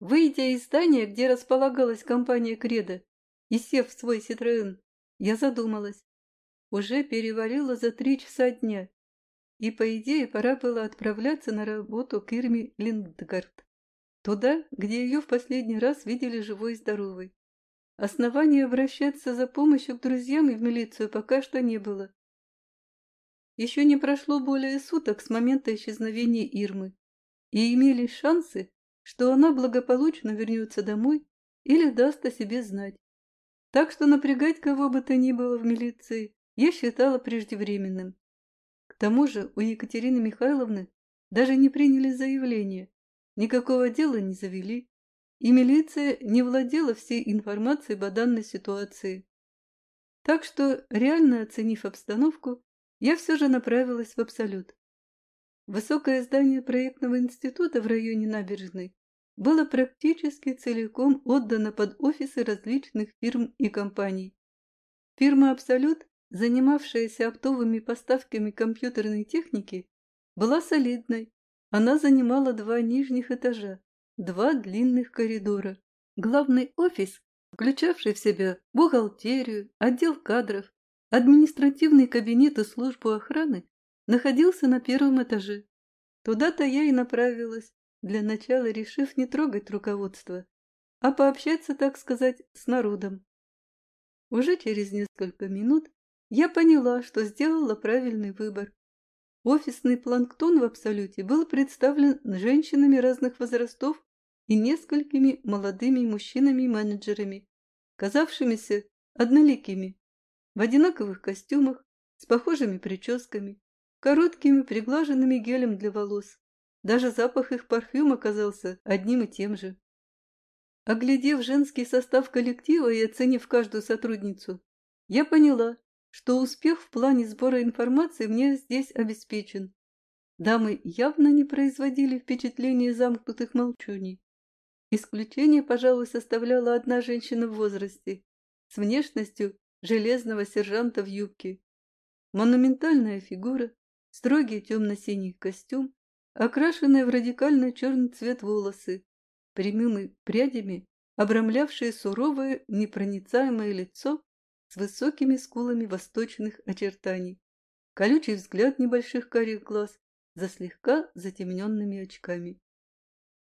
Выйдя из здания, где располагалась компания «Кредо», и сев в свой «Ситроен», я задумалась. Уже перевалило за три часа дня, и, по идее, пора было отправляться на работу к Ирме Линдгард. Туда, где ее в последний раз видели живой и здоровой. Основания обращаться за помощью к друзьям и в милицию пока что не было. Еще не прошло более суток с момента исчезновения Ирмы, и имелись шансы, что она благополучно вернется домой или даст о себе знать. Так что напрягать кого бы то ни было в милиции я считала преждевременным. К тому же у Екатерины Михайловны даже не приняли заявление, никакого дела не завели, и милиция не владела всей информацией по данной ситуации. Так что, реально оценив обстановку, я все же направилась в Абсолют. Высокое здание проектного института в районе набережной было практически целиком отдано под офисы различных фирм и компаний. Фирма «Абсолют», занимавшаяся оптовыми поставками компьютерной техники, была солидной. Она занимала два нижних этажа, два длинных коридора. Главный офис, включавший в себя бухгалтерию, отдел кадров, административный кабинет и службу охраны, находился на первом этаже. Туда-то я и направилась, для начала решив не трогать руководство, а пообщаться, так сказать, с народом. Уже через несколько минут я поняла, что сделала правильный выбор. Офисный планктон в Абсолюте был представлен женщинами разных возрастов и несколькими молодыми мужчинами-менеджерами, казавшимися одноликими, в одинаковых костюмах, с похожими прическами, короткими приглаженными гелем для волос. Даже запах их парфюма казался одним и тем же. Оглядев женский состав коллектива и оценив каждую сотрудницу, я поняла, что успех в плане сбора информации мне здесь обеспечен. Дамы явно не производили впечатления замкнутых молчуний. Исключение, пожалуй, составляла одна женщина в возрасте, с внешностью железного сержанта в юбке. Монументальная фигура, строгий темно-синий костюм, окрашенные в радикальный черный цвет волосы, прямыми прядями, обрамлявшие суровое, непроницаемое лицо с высокими скулами восточных очертаний, колючий взгляд небольших карих глаз за слегка затемненными очками.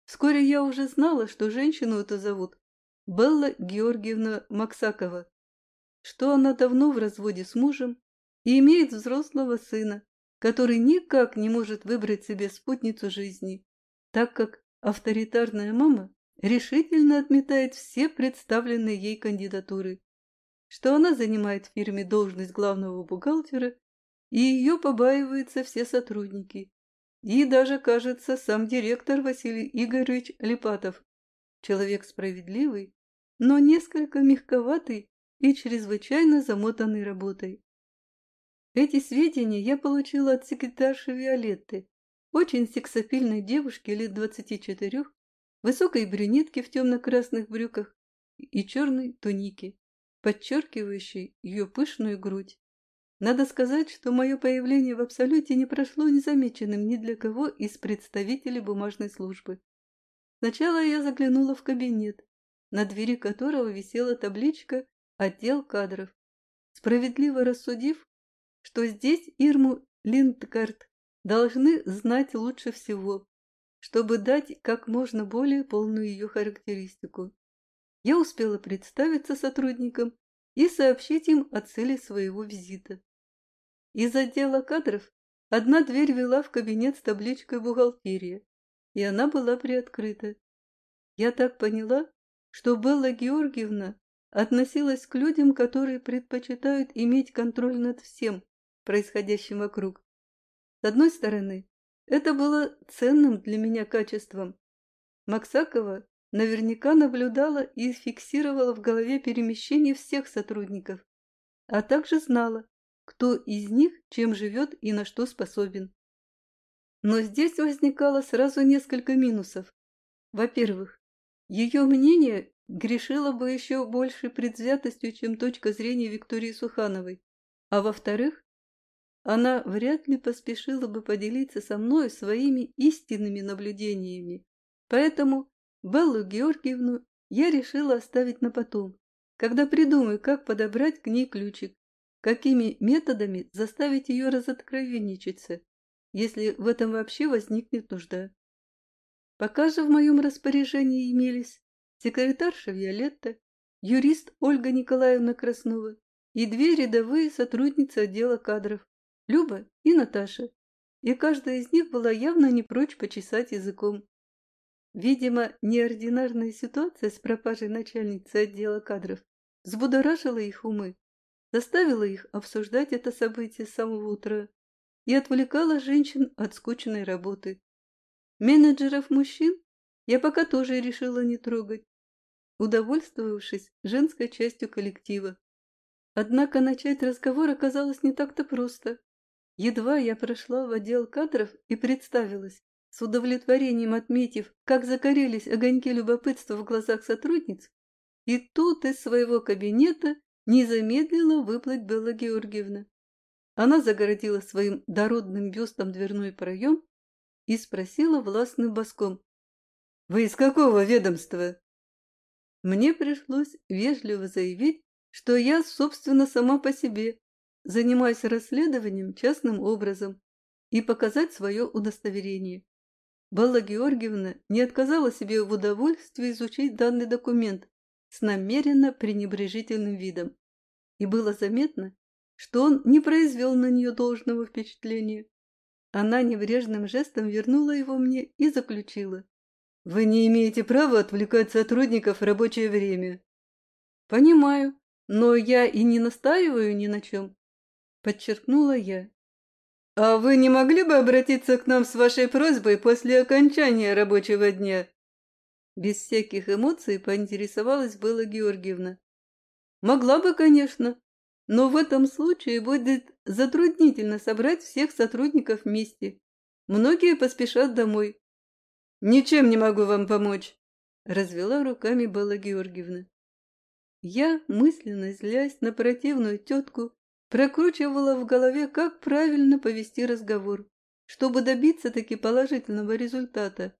Вскоре я уже знала, что женщину это зовут Белла Георгиевна Максакова, что она давно в разводе с мужем и имеет взрослого сына, который никак не может выбрать себе спутницу жизни, так как авторитарная мама решительно отметает все представленные ей кандидатуры, что она занимает в фирме должность главного бухгалтера, и ее побаиваются все сотрудники, и даже, кажется, сам директор Василий Игоревич Липатов. Человек справедливый, но несколько мягковатый и чрезвычайно замотанный работой. Эти сведения я получила от секретарши Виолетты, очень сексапильной девушки лет двадцати четырех, высокой брюнетки в темно-красных брюках и черной тунике, подчеркивающей ее пышную грудь. Надо сказать, что мое появление в Абсолюте не прошло незамеченным ни для кого из представителей бумажной службы. Сначала я заглянула в кабинет, на двери которого висела табличка «Отдел кадров». Справедливо рассудив, что здесь Ирму Линдгард должны знать лучше всего, чтобы дать как можно более полную ее характеристику. Я успела представиться сотрудникам и сообщить им о цели своего визита. Из отдела кадров одна дверь вела в кабинет с табличкой «Бухгалтерия», и она была приоткрыта. Я так поняла, что Белла Георгиевна относилась к людям, которые предпочитают иметь контроль над всем происходящим вокруг. С одной стороны, это было ценным для меня качеством. Максакова наверняка наблюдала и фиксировала в голове перемещение всех сотрудников, а также знала, кто из них чем живет и на что способен. Но здесь возникало сразу несколько минусов. Во-первых, ее мнение грешило бы еще большей предвзятостью, чем точка зрения Виктории Сухановой. А во-вторых, она вряд ли поспешила бы поделиться со мной своими истинными наблюдениями. Поэтому Беллу Георгиевну я решила оставить на потом, когда придумаю, как подобрать к ней ключик, какими методами заставить ее разоткровенничаться, если в этом вообще возникнет нужда. Пока же в моем распоряжении имелись секретарша Виолетта, юрист Ольга Николаевна Краснова и две рядовые сотрудницы отдела кадров Люба и Наташа, и каждая из них была явно не прочь почесать языком. Видимо, неординарная ситуация с пропажей начальницы отдела кадров взбудоражила их умы, заставила их обсуждать это событие с самого утра и отвлекала женщин от скучной работы. Менеджеров мужчин я пока тоже решила не трогать, удовольствовавшись женской частью коллектива. Однако начать разговор оказалось не так-то просто. Едва я прошла в отдел кадров и представилась, с удовлетворением отметив, как загорелись огоньки любопытства в глазах сотрудниц, и тут из своего кабинета не замедлила выплыть Белла Георгиевна. Она загородила своим дородным бюстом дверной проем и спросила властным боском. «Вы из какого ведомства?» Мне пришлось вежливо заявить, что я, собственно, сама по себе, занимаюсь расследованием частным образом и показать свое удостоверение. Белла Георгиевна не отказала себе в удовольствии изучить данный документ с намеренно пренебрежительным видом, и было заметно, что он не произвел на нее должного впечатления. Она неврежным жестом вернула его мне и заключила. «Вы не имеете права отвлекать сотрудников в рабочее время». «Понимаю, но я и не настаиваю ни на чем», — подчеркнула я. «А вы не могли бы обратиться к нам с вашей просьбой после окончания рабочего дня?» Без всяких эмоций поинтересовалась Белла Георгиевна. «Могла бы, конечно, но в этом случае будет затруднительно собрать всех сотрудников вместе. Многие поспешат домой. «Ничем не могу вам помочь», – развела руками Белла Георгиевна. Я, мысленно злясь на противную тетку, прокручивала в голове, как правильно повести разговор, чтобы добиться таки положительного результата,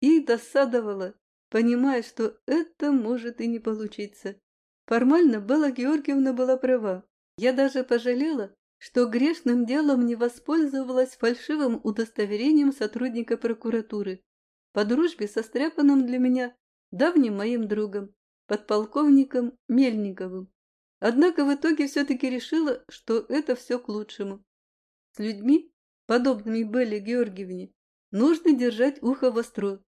и досадовала, понимая, что это может и не получиться. Формально Белла Георгиевна была права. Я даже пожалела, что грешным делом не воспользовалась фальшивым удостоверением сотрудника прокуратуры по дружбе со стряпанным для меня давним моим другом, подполковником Мельниковым. Однако в итоге все-таки решила, что это все к лучшему. С людьми, подобными Белле Георгиевне, нужно держать ухо востро.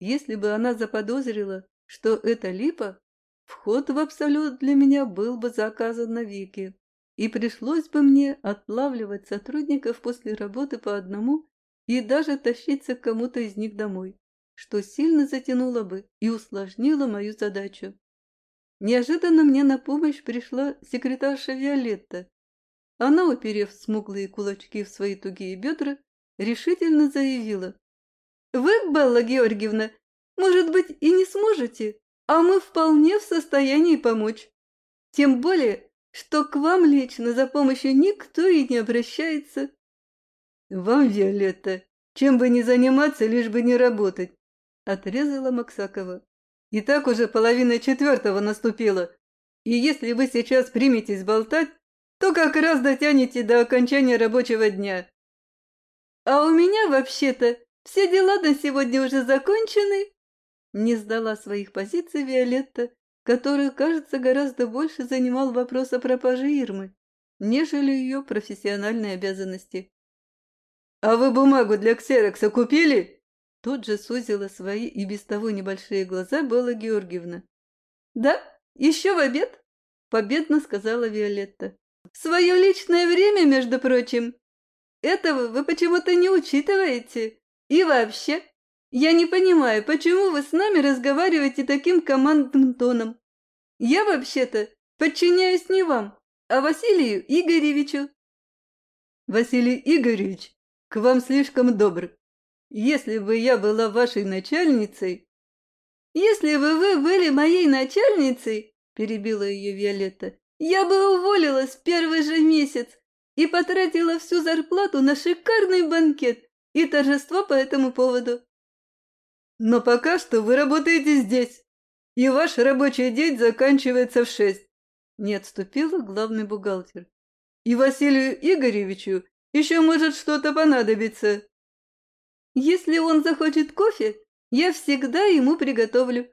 Если бы она заподозрила, что это липа, Вход в абсолют для меня был бы заказан навеки, и пришлось бы мне отлавливать сотрудников после работы по одному и даже тащиться к кому-то из них домой, что сильно затянуло бы и усложнило мою задачу. Неожиданно мне на помощь пришла секретарша Виолетта. Она, уперев смуглые кулачки в свои тугие бедра, решительно заявила. «Вы, Белла Георгиевна, может быть, и не сможете, а мы вполне в состоянии помочь. Тем более, что к вам лично за помощью никто и не обращается. Вам, Виолетта, чем бы ни заниматься, лишь бы не работать, отрезала Максакова. И так уже половина четвертого наступила, и если вы сейчас приметесь болтать, то как раз дотянете до окончания рабочего дня. А у меня, вообще-то, все дела на сегодня уже закончены, не сдала своих позиций Виолетта, которую, кажется, гораздо больше занимал вопрос о пропаже Ирмы, нежели ее профессиональные обязанности. «А вы бумагу для ксерокса купили?» Тут же сузила свои и без того небольшие глаза Белла Георгиевна. «Да, еще в обед», — победно сказала Виолетта. «Свое личное время, между прочим. Этого вы почему-то не учитываете. И вообще, я не понимаю, почему вы с нами разговариваете таким командным тоном? Я вообще-то подчиняюсь не вам, а Василию Игоревичу. Василий Игоревич, к вам слишком добр. Если бы я была вашей начальницей... Если бы вы были моей начальницей, перебила ее Виолетта, я бы уволилась в первый же месяц и потратила всю зарплату на шикарный банкет и торжество по этому поводу. Но пока что вы работаете здесь, и ваш рабочий день заканчивается в шесть. Не отступила главный бухгалтер. И Василию Игоревичу еще может что-то понадобиться. Если он захочет кофе, я всегда ему приготовлю.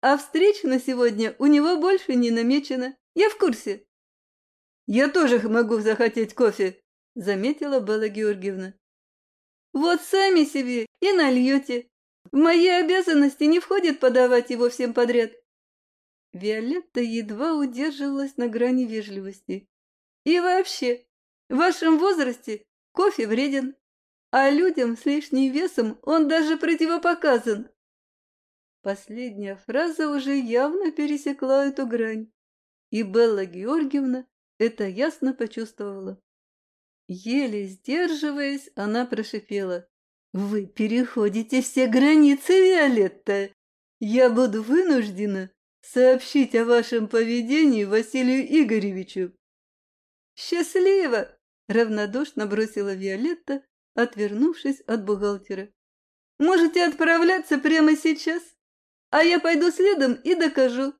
А встреч на сегодня у него больше не намечено. Я в курсе. Я тоже могу захотеть кофе, заметила Белла Георгиевна. Вот сами себе и нальете. В мои обязанности не входит подавать его всем подряд. Виолетта едва удерживалась на грани вежливости. И вообще, в вашем возрасте кофе вреден, а людям с лишним весом он даже противопоказан. Последняя фраза уже явно пересекла эту грань, и Белла Георгиевна это ясно почувствовала. Еле сдерживаясь, она прошипела. «Вы переходите все границы, Виолетта! Я буду вынуждена сообщить о вашем поведении Василию Игоревичу». «Счастливо!» — равнодушно бросила Виолетта, отвернувшись от бухгалтера. «Можете отправляться прямо сейчас, а я пойду следом и докажу,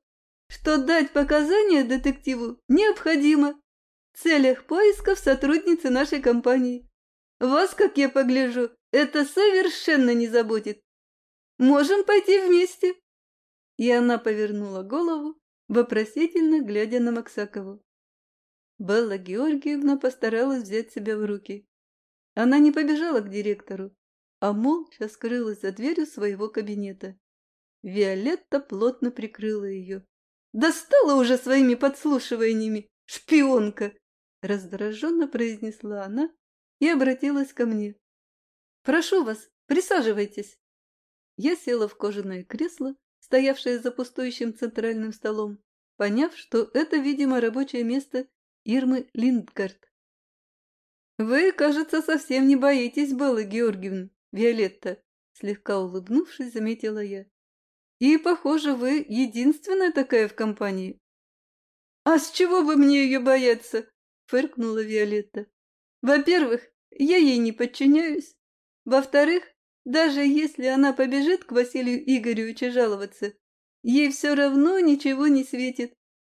что дать показания детективу необходимо в целях поисков сотрудницы нашей компании. Вас, как я погляжу, это совершенно не заботит. Можем пойти вместе. И она повернула голову, вопросительно глядя на Максакову. Белла Георгиевна постаралась взять себя в руки. Она не побежала к директору, а молча скрылась за дверью своего кабинета. Виолетта плотно прикрыла ее. «Достала уже своими подслушиваниями, шпионка!» Раздраженно произнесла она и обратилась ко мне. «Прошу вас, присаживайтесь». Я села в кожаное кресло, стоявшее за пустующим центральным столом, поняв, что это, видимо, рабочее место Ирмы Линдгард. «Вы, кажется, совсем не боитесь Беллы Георгиевны, Виолетта», слегка улыбнувшись, заметила я. «И, похоже, вы единственная такая в компании». «А с чего бы мне ее бояться?» фыркнула Виолетта. «Во-первых, я ей не подчиняюсь. Во-вторых, даже если она побежит к Василию Игоревичу жаловаться, ей все равно ничего не светит,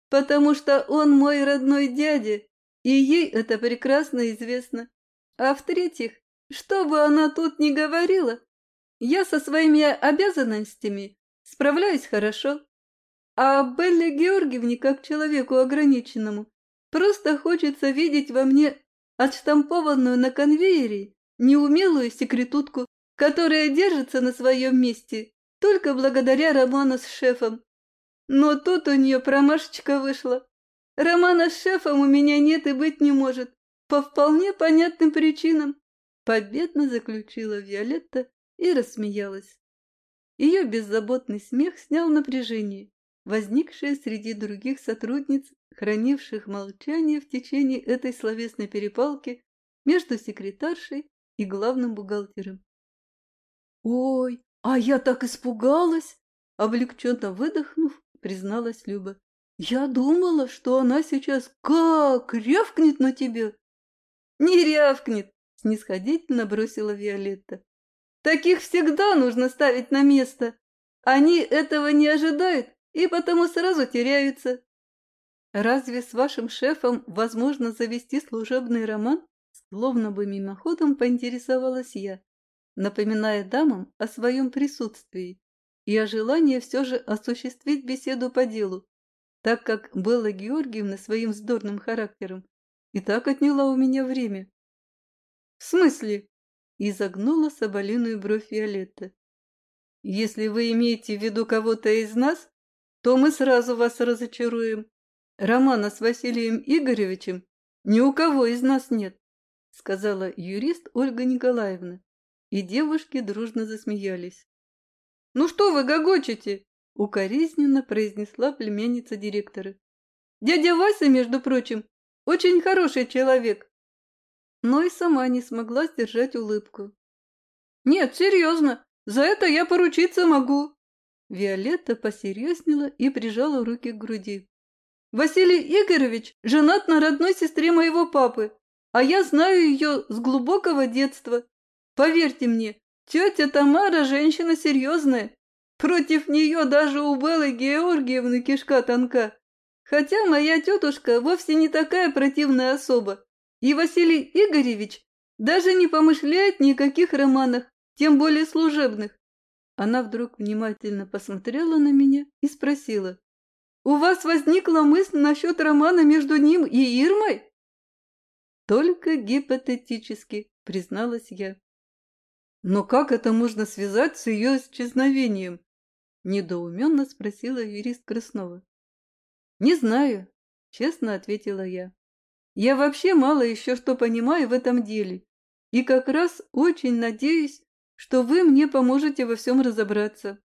потому что он мой родной дядя, и ей это прекрасно известно. А в-третьих, что бы она тут ни говорила, я со своими обязанностями справляюсь хорошо. А Белле Георгиевне, как человеку ограниченному, просто хочется видеть во мне отштампованную на конвейере неумелую секретутку, которая держится на своем месте только благодаря роману с шефом. Но тут у нее промашечка вышла. Романа с шефом у меня нет и быть не может, по вполне понятным причинам. Победно заключила Виолетта и рассмеялась. Ее беззаботный смех снял напряжение, возникшее среди других сотрудниц, хранивших молчание в течение этой словесной перепалки между секретаршей и главным бухгалтером. «Ой, а я так испугалась!» Облегченно выдохнув, призналась Люба. «Я думала, что она сейчас как рявкнет на тебя!» «Не рявкнет!» — снисходительно бросила Виолетта. «Таких всегда нужно ставить на место. Они этого не ожидают и потому сразу теряются. Разве с вашим шефом возможно завести служебный роман? Словно бы мимоходом поинтересовалась я, напоминая дамам о своем присутствии и о желании все же осуществить беседу по делу, так как Белла Георгиевна своим вздорным характером и так отняла у меня время. «В смысле?» – изогнула соболиную бровь Виолетта. «Если вы имеете в виду кого-то из нас, то мы сразу вас разочаруем. Романа с Василием Игоревичем ни у кого из нас нет сказала юрист Ольга Николаевна, и девушки дружно засмеялись. «Ну что вы гогочете?» — укоризненно произнесла племянница директора. «Дядя Вася, между прочим, очень хороший человек». Но и сама не смогла сдержать улыбку. «Нет, серьезно, за это я поручиться могу». Виолетта посерьезнела и прижала руки к груди. «Василий Игоревич женат на родной сестре моего папы, а я знаю ее с глубокого детства. Поверьте мне, Тетя Тамара женщина серьезная. Против нее даже у Беллы Георгиевны кишка тонка. Хотя моя тетушка вовсе не такая противная особа. И Василий Игоревич даже не помышляет никаких романах, тем более служебных. Она вдруг внимательно посмотрела на меня и спросила. «У вас возникла мысль насчет романа между ним и Ирмой?» «Только гипотетически», — призналась я. «Но как это можно связать с ее исчезновением?» — недоуменно спросила юрист Краснова. «Не знаю», — честно ответила я. «Я вообще мало еще что понимаю в этом деле, и как раз очень надеюсь, что вы мне поможете во всем разобраться.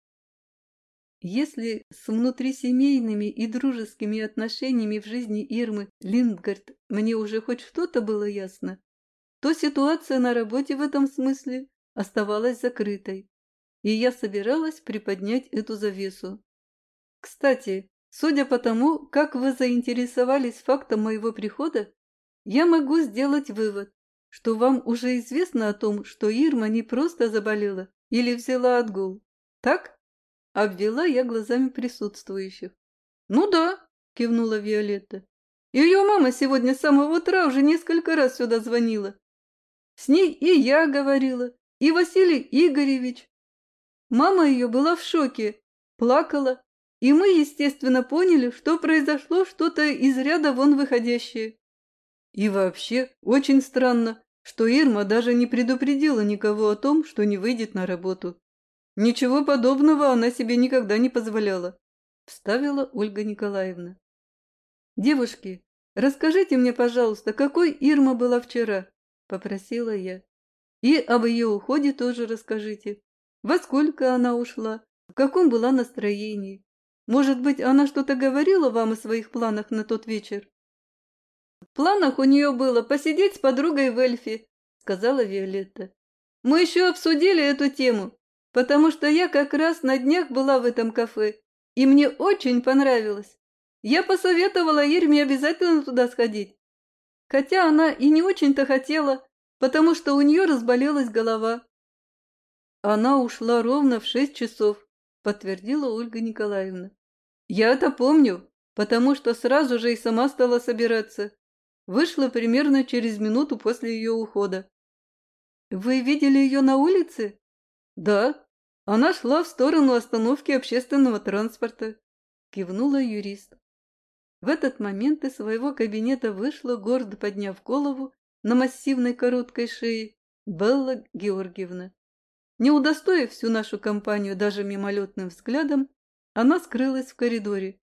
Если с внутрисемейными и дружескими отношениями в жизни Ирмы Линдгард мне уже хоть что-то было ясно, то ситуация на работе в этом смысле оставалась закрытой, и я собиралась приподнять эту завесу. Кстати, судя по тому, как вы заинтересовались фактом моего прихода, я могу сделать вывод, что вам уже известно о том, что Ирма не просто заболела или взяла отгул. Так? Обвела я глазами присутствующих. Ну да, кивнула Виолетта. Ее мама сегодня с самого утра уже несколько раз сюда звонила. С ней и я говорила, и Василий Игоревич. Мама ее была в шоке, плакала, и мы, естественно, поняли, что произошло что-то из ряда вон выходящее. И вообще, очень странно, что Ирма даже не предупредила никого о том, что не выйдет на работу. Ничего подобного она себе никогда не позволяла, вставила Ольга Николаевна. Девушки, расскажите мне, пожалуйста, какой Ирма была вчера, попросила я. И об ее уходе тоже расскажите. Во сколько она ушла, в каком была настроении. Может быть, она что-то говорила вам о своих планах на тот вечер? В планах у нее было посидеть с подругой в эльфе, сказала Виолетта. Мы еще обсудили эту тему, потому что я как раз на днях была в этом кафе, и мне очень понравилось. Я посоветовала Ирме обязательно туда сходить. Хотя она и не очень-то хотела, потому что у нее разболелась голова. Она ушла ровно в шесть часов, подтвердила Ольга Николаевна. Я это помню, потому что сразу же и сама стала собираться. Вышла примерно через минуту после ее ухода. «Вы видели ее на улице?» «Да. Она шла в сторону остановки общественного транспорта», – кивнула юрист. В этот момент из своего кабинета вышла, гордо подняв голову на массивной короткой шее, Белла Георгиевна. Не удостоив всю нашу компанию даже мимолетным взглядом, она скрылась в коридоре.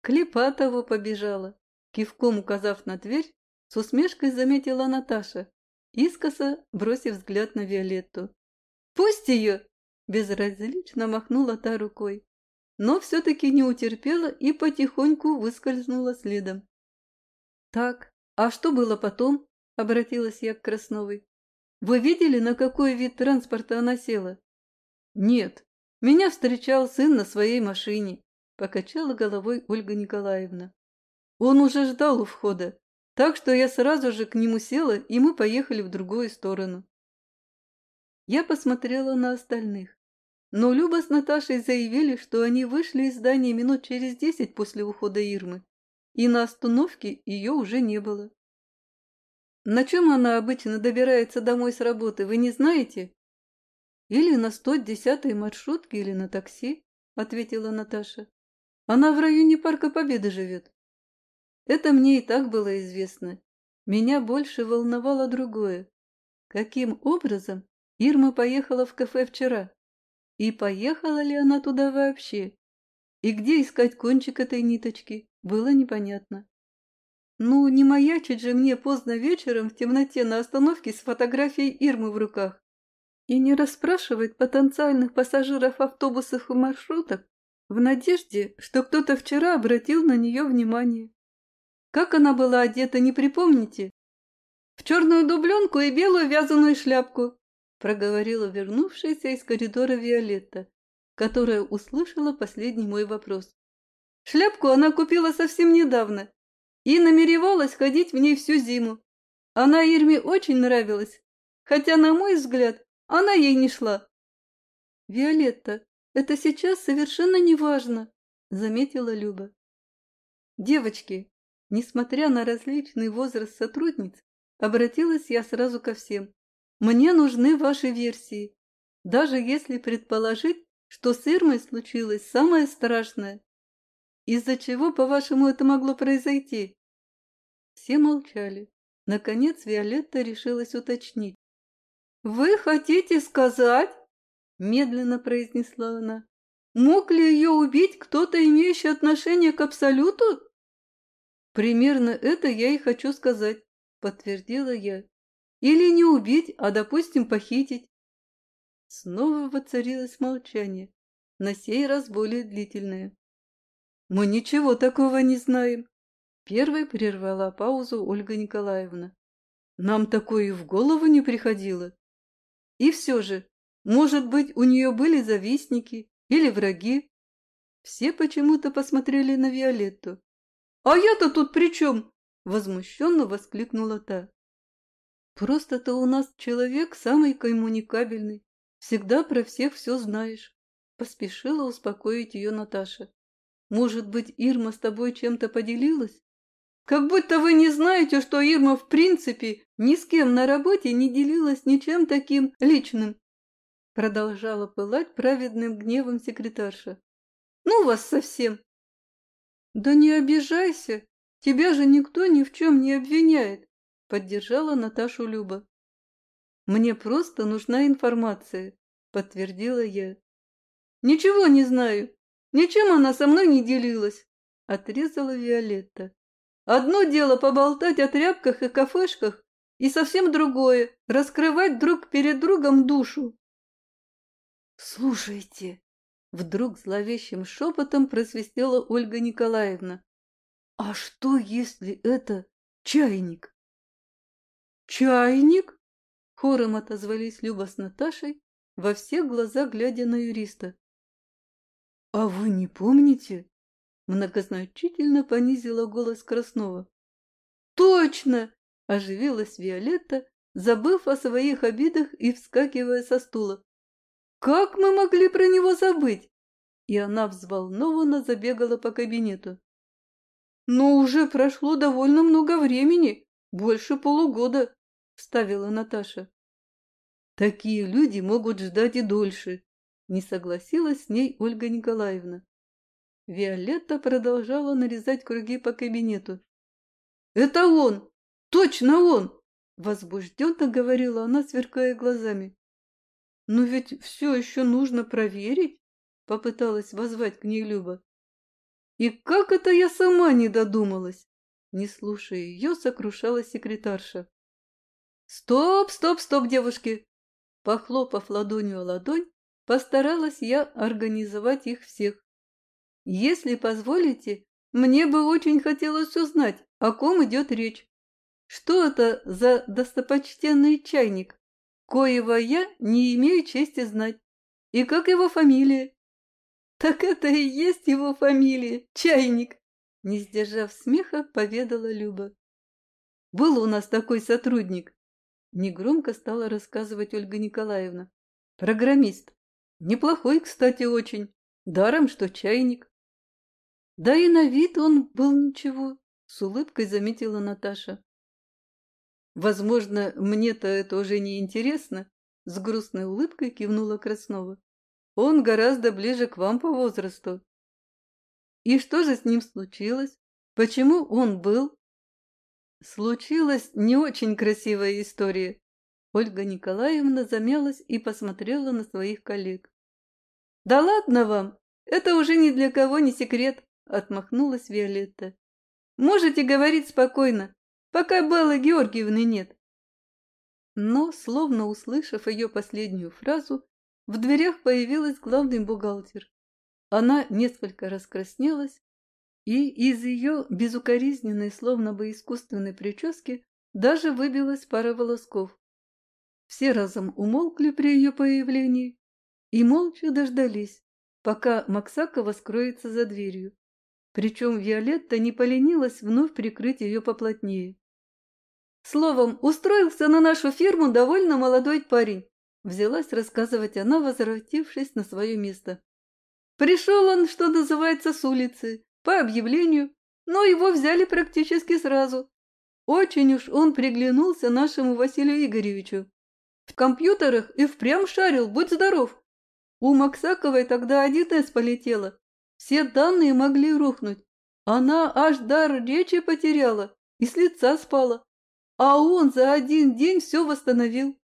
Клепатову побежала. Кивком указав на дверь, с усмешкой заметила Наташа, искоса бросив взгляд на Виолетту. «Пусть ее!» – безразлично махнула та рукой, но все-таки не утерпела и потихоньку выскользнула следом. «Так, а что было потом?» – обратилась я к Красновой. «Вы видели, на какой вид транспорта она села?» «Нет, меня встречал сын на своей машине», – покачала головой Ольга Николаевна. Он уже ждал у входа, так что я сразу же к нему села, и мы поехали в другую сторону. Я посмотрела на остальных, но Люба с Наташей заявили, что они вышли из здания минут через десять после ухода Ирмы, и на остановке ее уже не было. На чем она обычно добирается домой с работы, вы не знаете? Или на 110-й маршрутке, или на такси, ответила Наташа. Она в районе Парка Победы живет. Это мне и так было известно. Меня больше волновало другое. Каким образом Ирма поехала в кафе вчера? И поехала ли она туда вообще? И где искать кончик этой ниточки, было непонятно. Ну, не маячить же мне поздно вечером в темноте на остановке с фотографией Ирмы в руках. И не расспрашивать потенциальных пассажиров автобусов и маршруток в надежде, что кто-то вчера обратил на нее внимание. Как она была одета, не припомните? В черную дубленку и белую вязаную шляпку, проговорила вернувшаяся из коридора Виолетта, которая услышала последний мой вопрос. Шляпку она купила совсем недавно и намеревалась ходить в ней всю зиму. Она Ирме очень нравилась, хотя, на мой взгляд, она ей не шла. Виолетта, это сейчас совершенно не важно, заметила Люба. Девочки, несмотря на различный возраст сотрудниц, обратилась я сразу ко всем. Мне нужны ваши версии, даже если предположить, что с Ирмой случилось самое страшное. Из-за чего, по-вашему, это могло произойти? Все молчали. Наконец Виолетта решилась уточнить. «Вы хотите сказать, — медленно произнесла она, — мог ли ее убить кто-то, имеющий отношение к Абсолюту?» «Примерно это я и хочу сказать», — подтвердила я. «Или не убить, а, допустим, похитить. Снова воцарилось молчание, на сей раз более длительное. «Мы ничего такого не знаем!» Первой прервала паузу Ольга Николаевна. «Нам такое и в голову не приходило. И все же, может быть, у нее были завистники или враги?» Все почему-то посмотрели на Виолетту. «А я-то тут при чем?» – возмущенно воскликнула та. «Просто ты у нас человек самый коммуникабельный, Всегда про всех все знаешь. Поспешила успокоить ее Наташа. Может быть, Ирма с тобой чем-то поделилась? Как будто вы не знаете, что Ирма в принципе ни с кем на работе не делилась ничем таким личным. Продолжала пылать праведным гневом секретарша. Ну вас совсем. Да не обижайся, тебя же никто ни в чем не обвиняет, поддержала Наташу Люба. Мне просто нужна информация, подтвердила я. Ничего не знаю. Ничем она со мной не делилась, отрезала Виолетта. Одно дело поболтать о тряпках и кафешках, и совсем другое – раскрывать друг перед другом душу. «Слушайте!» – вдруг зловещим шепотом просвистела Ольга Николаевна. «А что, если это чайник?» «Чайник?» Хором отозвались Люба с Наташей, во все глаза глядя на юриста. «А вы не помните?» Многозначительно понизила голос Краснова. «Точно!» – оживилась Виолетта, забыв о своих обидах и вскакивая со стула. «Как мы могли про него забыть?» И она взволнованно забегала по кабинету. «Но уже прошло довольно много времени, больше полугода», вставила Наташа. Такие люди могут ждать и дольше, не согласилась с ней Ольга Николаевна. Виолетта продолжала нарезать круги по кабинету. «Это он! Точно он!» Возбужденно говорила она, сверкая глазами. «Но ведь все еще нужно проверить», — попыталась возвать к ней Люба. «И как это я сама не додумалась?» Не слушая ее, сокрушалась секретарша. «Стоп, стоп, стоп, девушки!» Похлопав ладонью о ладонь, постаралась я организовать их всех. «Если позволите, мне бы очень хотелось узнать, о ком идет речь. Что это за достопочтенный чайник, коего я не имею чести знать? И как его фамилия?» «Так это и есть его фамилия, чайник!» Не сдержав смеха, поведала Люба. «Был у нас такой сотрудник, Негромко стала рассказывать Ольга Николаевна. Программист. Неплохой, кстати, очень. Даром, что чайник. Да и на вид он был ничего, с улыбкой заметила Наташа. Возможно, мне-то это уже не интересно, с грустной улыбкой кивнула Краснова. Он гораздо ближе к вам по возрасту. И что же с ним случилось? Почему он был? Случилась не очень красивая история. Ольга Николаевна замялась и посмотрела на своих коллег. «Да ладно вам! Это уже ни для кого не секрет!» – отмахнулась Виолетта. «Можете говорить спокойно, пока Беллы Георгиевны нет». Но, словно услышав ее последнюю фразу, в дверях появилась главный бухгалтер. Она несколько раскраснелась и из ее безукоризненной, словно бы искусственной прически даже выбилась пара волосков. Все разом умолкли при ее появлении и молча дождались, пока Максакова скроется за дверью. Причем Виолетта не поленилась вновь прикрыть ее поплотнее. Словом, устроился на нашу фирму довольно молодой парень. Взялась рассказывать она, возвратившись на свое место. Пришел он, что называется, с улицы, по объявлению, но его взяли практически сразу. Очень уж он приглянулся нашему Василию Игоревичу. В компьютерах и впрямь шарил, будь здоров. У Максаковой тогда 1С полетела. Все данные могли рухнуть. Она аж дар речи потеряла и с лица спала. А он за один день все восстановил.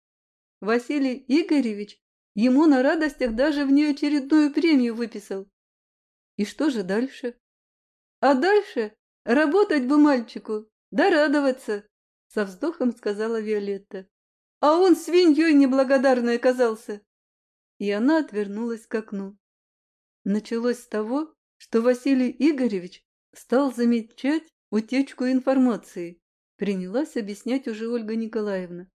Василий Игоревич ему на радостях даже внеочередную премию выписал. И что же дальше? А дальше работать бы мальчику, да радоваться, со вздохом сказала Виолетта. А он свиньей неблагодарной оказался. И она отвернулась к окну. Началось с того, что Василий Игоревич стал замечать утечку информации, принялась объяснять уже Ольга Николаевна.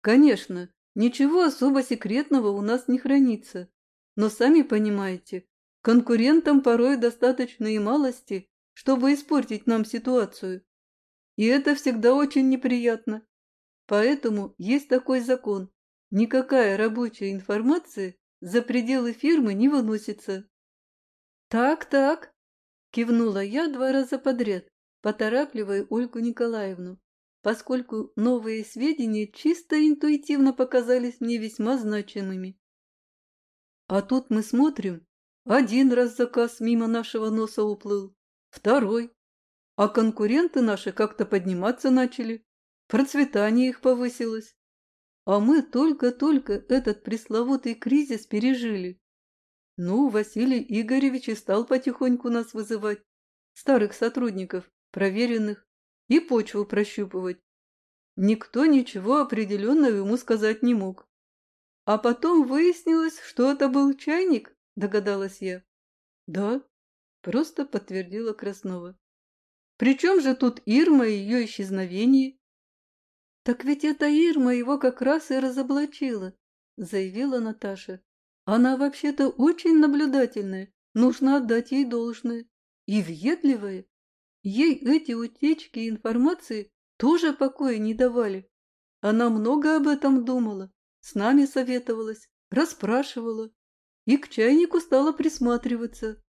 Конечно, ничего особо секретного у нас не хранится, но сами понимаете, конкурентам порой достаточно и малости, чтобы испортить нам ситуацию. И это всегда очень неприятно. Поэтому есть такой закон. Никакая рабочая информация за пределы фирмы не выносится. Так-так, кивнула я два раза подряд, поторапливая Ольгу Николаевну, поскольку новые сведения чисто интуитивно показались мне весьма значимыми. А тут мы смотрим, один раз заказ мимо нашего носа уплыл, второй. А конкуренты наши как-то подниматься начали, процветание их повысилось. А мы только-только этот пресловутый кризис пережили. Ну, Василий Игоревич и стал потихоньку нас вызывать, старых сотрудников, проверенных, и почву прощупывать. Никто ничего определенного ему сказать не мог. А потом выяснилось, что это был чайник, догадалась я. Да, просто подтвердила Краснова. Причем же тут Ирма и ее исчезновение? Так ведь эта Ирма его как раз и разоблачила, заявила Наташа. Она вообще-то очень наблюдательная, нужно отдать ей должное. И въедливая. Ей эти утечки информации тоже покоя не давали. Она много об этом думала, с нами советовалась, расспрашивала и к чайнику стала присматриваться.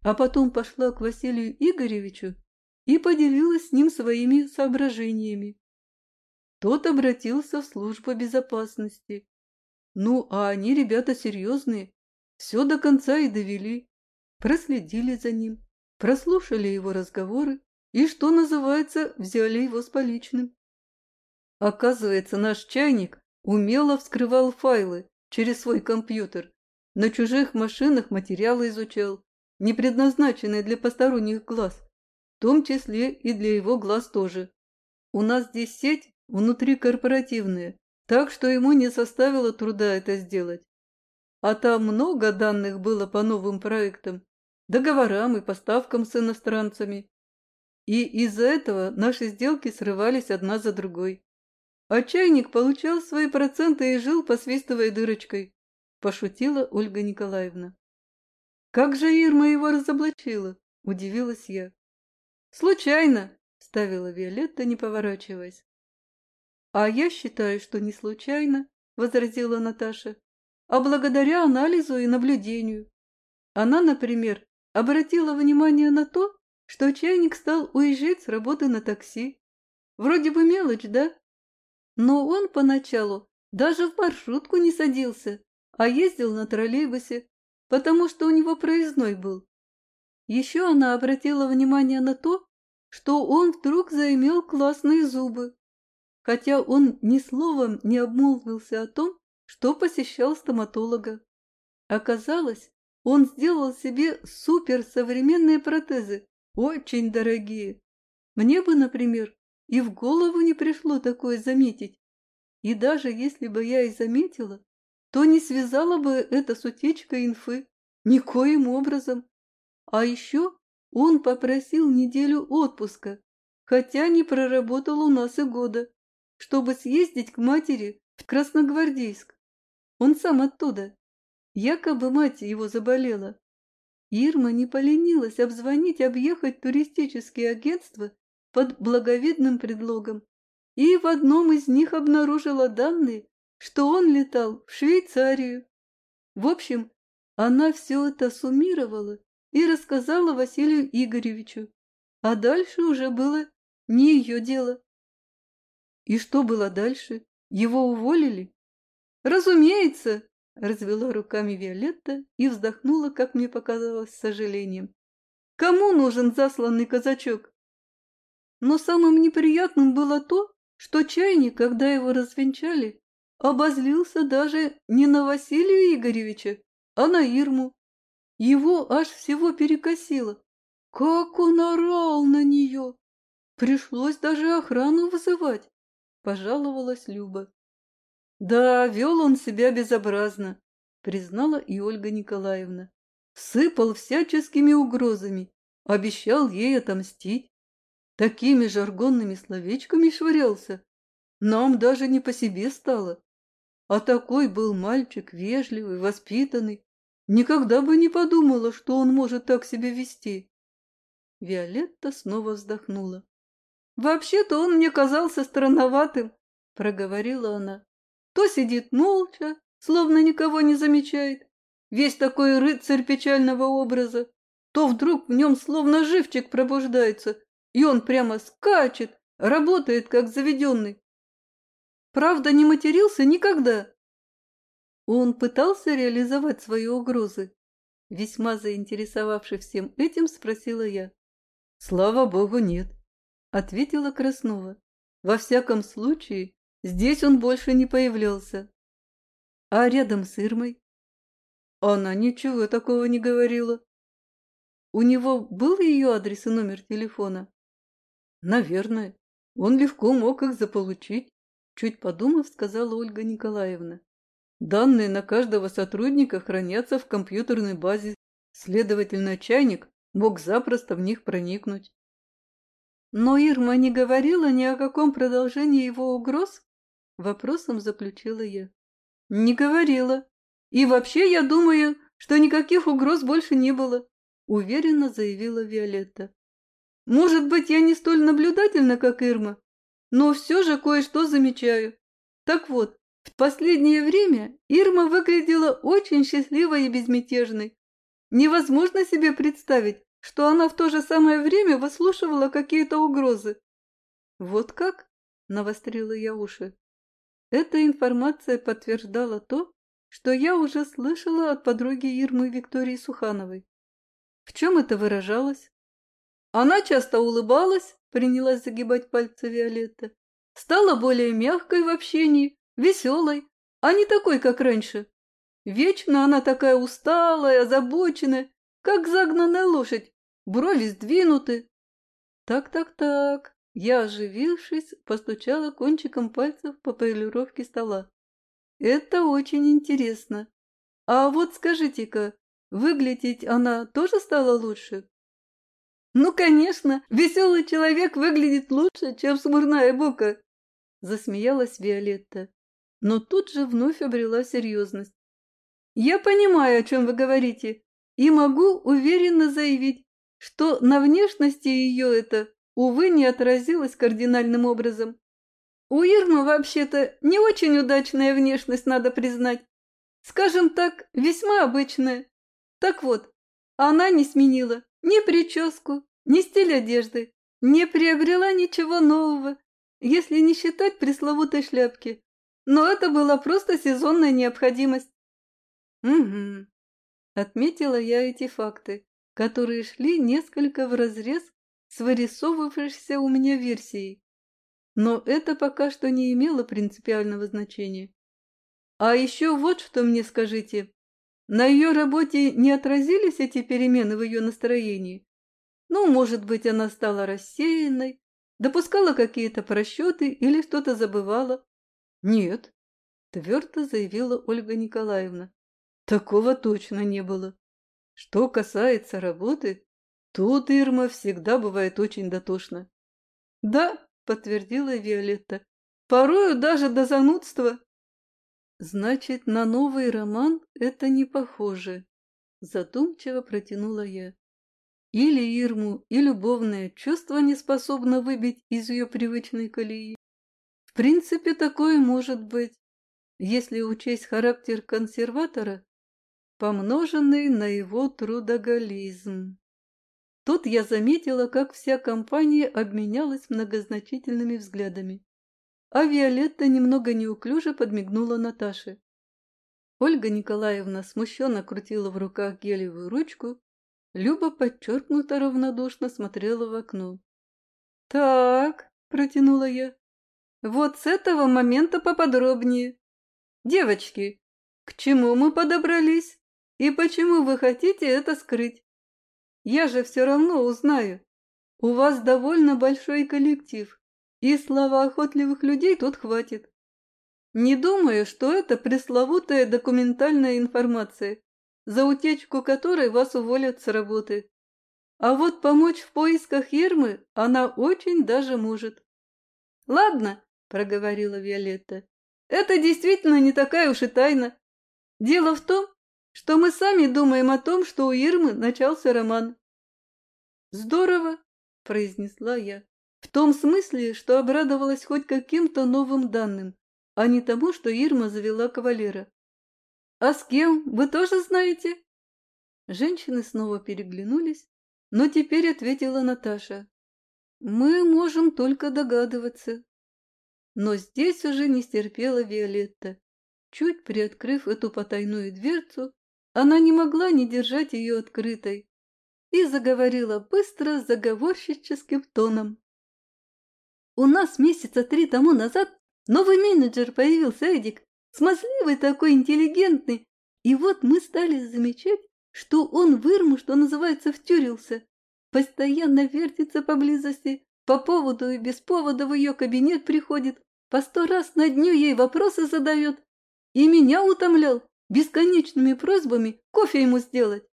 А потом пошла к Василию Игоревичу и поделилась с ним своими соображениями. Тот обратился в службу безопасности. Ну, а они ребята серьезные, все до конца и довели. Проследили за ним, прослушали его разговоры и, что называется, взяли его с поличным. Оказывается, наш чайник умело вскрывал файлы через свой компьютер, на чужих машинах материалы изучал, не предназначенные для посторонних глаз, в том числе и для его глаз тоже. У нас здесь сеть внутрикорпоративная, так что ему не составило труда это сделать. А там много данных было по новым проектам, договорам и поставкам с иностранцами. И из-за этого наши сделки срывались одна за другой. А чайник получал свои проценты и жил, посвистывая дырочкой, пошутила Ольга Николаевна. Как же Ирма его разоблачила? Удивилась я. Случайно, ставила Виолетта, не поворачиваясь. А я считаю, что не случайно, возразила Наташа, а благодаря анализу и наблюдению. Она, например, обратила внимание на то, что чайник стал уезжать с работы на такси. Вроде бы мелочь, да? Но он поначалу даже в маршрутку не садился, а ездил на троллейбусе, потому что у него проездной был. Еще она обратила внимание на то, что он вдруг заимел классные зубы, хотя он ни словом не обмолвился о том, что посещал стоматолога. Оказалось, он сделал себе суперсовременные протезы, очень дорогие. Мне бы, например, и в голову не пришло такое заметить. И даже если бы я и заметила, то не связала бы это с утечкой инфы никоим образом. А еще он попросил неделю отпуска, хотя не проработал у нас и года, чтобы съездить к матери в Красногвардейск. Он сам оттуда. Якобы мать его заболела. Ирма не поленилась обзвонить, объехать туристические агентства под благовидным предлогом и в одном из них обнаружила данные что он летал в Швейцарию. В общем, она все это суммировала и рассказала Василию Игоревичу, а дальше уже было не ее дело. И что было дальше? Его уволили? Разумеется, развела руками Виолетта и вздохнула, как мне показалось, с сожалением. Кому нужен засланный казачок? Но самым неприятным было то, что чайник, когда его развенчали, обозлился даже не на Василия Игоревича, а на Ирму. Его аж всего перекосило. Как он орал на нее! Пришлось даже охрану вызывать, пожаловалась Люба. Да, вел он себя безобразно, признала и Ольга Николаевна. Сыпал всяческими угрозами, обещал ей отомстить. Такими жаргонными словечками швырялся. Нам даже не по себе стало. А такой был мальчик, вежливый, воспитанный. Никогда бы не подумала, что он может так себя вести. Виолетта снова вздохнула. «Вообще-то он мне казался странноватым», — проговорила она. «То сидит молча, словно никого не замечает, весь такой рыцарь печального образа, то вдруг в нем словно живчик пробуждается, и он прямо скачет, работает как заведенный. Правда, не матерился никогда. Он пытался реализовать свои угрозы. Весьма заинтересовавшись всем этим, спросила я. Слава богу, нет ответила Краснова. Во всяком случае, здесь он больше не появлялся. А рядом с Ирмой? Она ничего такого не говорила. У него был ее адрес и номер телефона? Наверное. Он легко мог их заполучить, чуть подумав, сказала Ольга Николаевна. Данные на каждого сотрудника хранятся в компьютерной базе, следовательно, чайник мог запросто в них проникнуть. Но Ирма не говорила ни о каком продолжении его угроз? Вопросом заключила я. Не говорила. И вообще, я думаю, что никаких угроз больше не было, уверенно заявила Виолетта. Может быть, я не столь наблюдательна, как Ирма, но все же кое-что замечаю. Так вот, в последнее время Ирма выглядела очень счастливой и безмятежной. Невозможно себе представить, что она в то же самое время выслушивала какие-то угрозы. «Вот как?» – навострила я уши. Эта информация подтверждала то, что я уже слышала от подруги Ирмы Виктории Сухановой. В чем это выражалось? Она часто улыбалась, принялась загибать пальцы Виолетта. Стала более мягкой в общении, веселой, а не такой, как раньше. Вечно она такая усталая, озабоченная, как загнанная лошадь, брови сдвинуты. Так-так-так, я, оживившись, постучала кончиком пальцев по полировке стола. Это очень интересно. А вот скажите-ка, выглядеть она тоже стала лучше? Ну, конечно, веселый человек выглядит лучше, чем смурная бука, засмеялась Виолетта, но тут же вновь обрела серьезность. Я понимаю, о чем вы говорите, и могу уверенно заявить, что на внешности ее это, увы, не отразилось кардинальным образом. У Ирмы вообще-то не очень удачная внешность, надо признать. Скажем так, весьма обычная. Так вот, она не сменила ни прическу, ни стиль одежды, не приобрела ничего нового, если не считать пресловутой шляпки. Но это была просто сезонная необходимость. Угу. Отметила я эти факты, которые шли несколько вразрез с вырисовывавшейся у меня версией. Но это пока что не имело принципиального значения. А еще вот что мне скажите. На ее работе не отразились эти перемены в ее настроении? Ну, может быть, она стала рассеянной, допускала какие-то просчеты или что-то забывала? Нет, твердо заявила Ольга Николаевна. Такого точно не было. Что касается работы, тут Ирма всегда бывает очень дотошна. Да, подтвердила Виолетта, порою даже до занудства. Значит, на новый роман это не похоже, задумчиво протянула я. Или Ирму и любовное чувство не способно выбить из ее привычной колеи. В принципе, такое может быть. если учесть характер консерватора, помноженный на его трудоголизм. Тут я заметила, как вся компания обменялась многозначительными взглядами. А Виолетта немного неуклюже подмигнула Наташе. Ольга Николаевна смущенно крутила в руках гелевую ручку, Люба подчеркнуто равнодушно смотрела в окно. «Так», — протянула я, — «вот с этого момента поподробнее. Девочки, к чему мы подобрались и почему вы хотите это скрыть? Я же все равно узнаю. У вас довольно большой коллектив, и слова охотливых людей тут хватит. Не думаю, что это пресловутая документальная информация, за утечку которой вас уволят с работы. А вот помочь в поисках Ермы она очень даже может. «Ладно», — проговорила Виолетта, — «это действительно не такая уж и тайна. Дело в том, что мы сами думаем о том, что у Ирмы начался роман. «Здорово!» – произнесла я. В том смысле, что обрадовалась хоть каким-то новым данным, а не тому, что Ирма завела кавалера. «А с кем? Вы тоже знаете?» Женщины снова переглянулись, но теперь ответила Наташа. «Мы можем только догадываться». Но здесь уже не стерпела Виолетта. Чуть приоткрыв эту потайную дверцу, она не могла не держать ее открытой и заговорила быстро заговорщическим тоном. «У нас месяца три тому назад новый менеджер появился, Эдик, смазливый такой, интеллигентный, и вот мы стали замечать, что он в Ирму, что называется, втюрился, постоянно вертится поблизости, по поводу и без повода в ее кабинет приходит, по сто раз на дню ей вопросы задает, и меня утомлял бесконечными просьбами кофе ему сделать.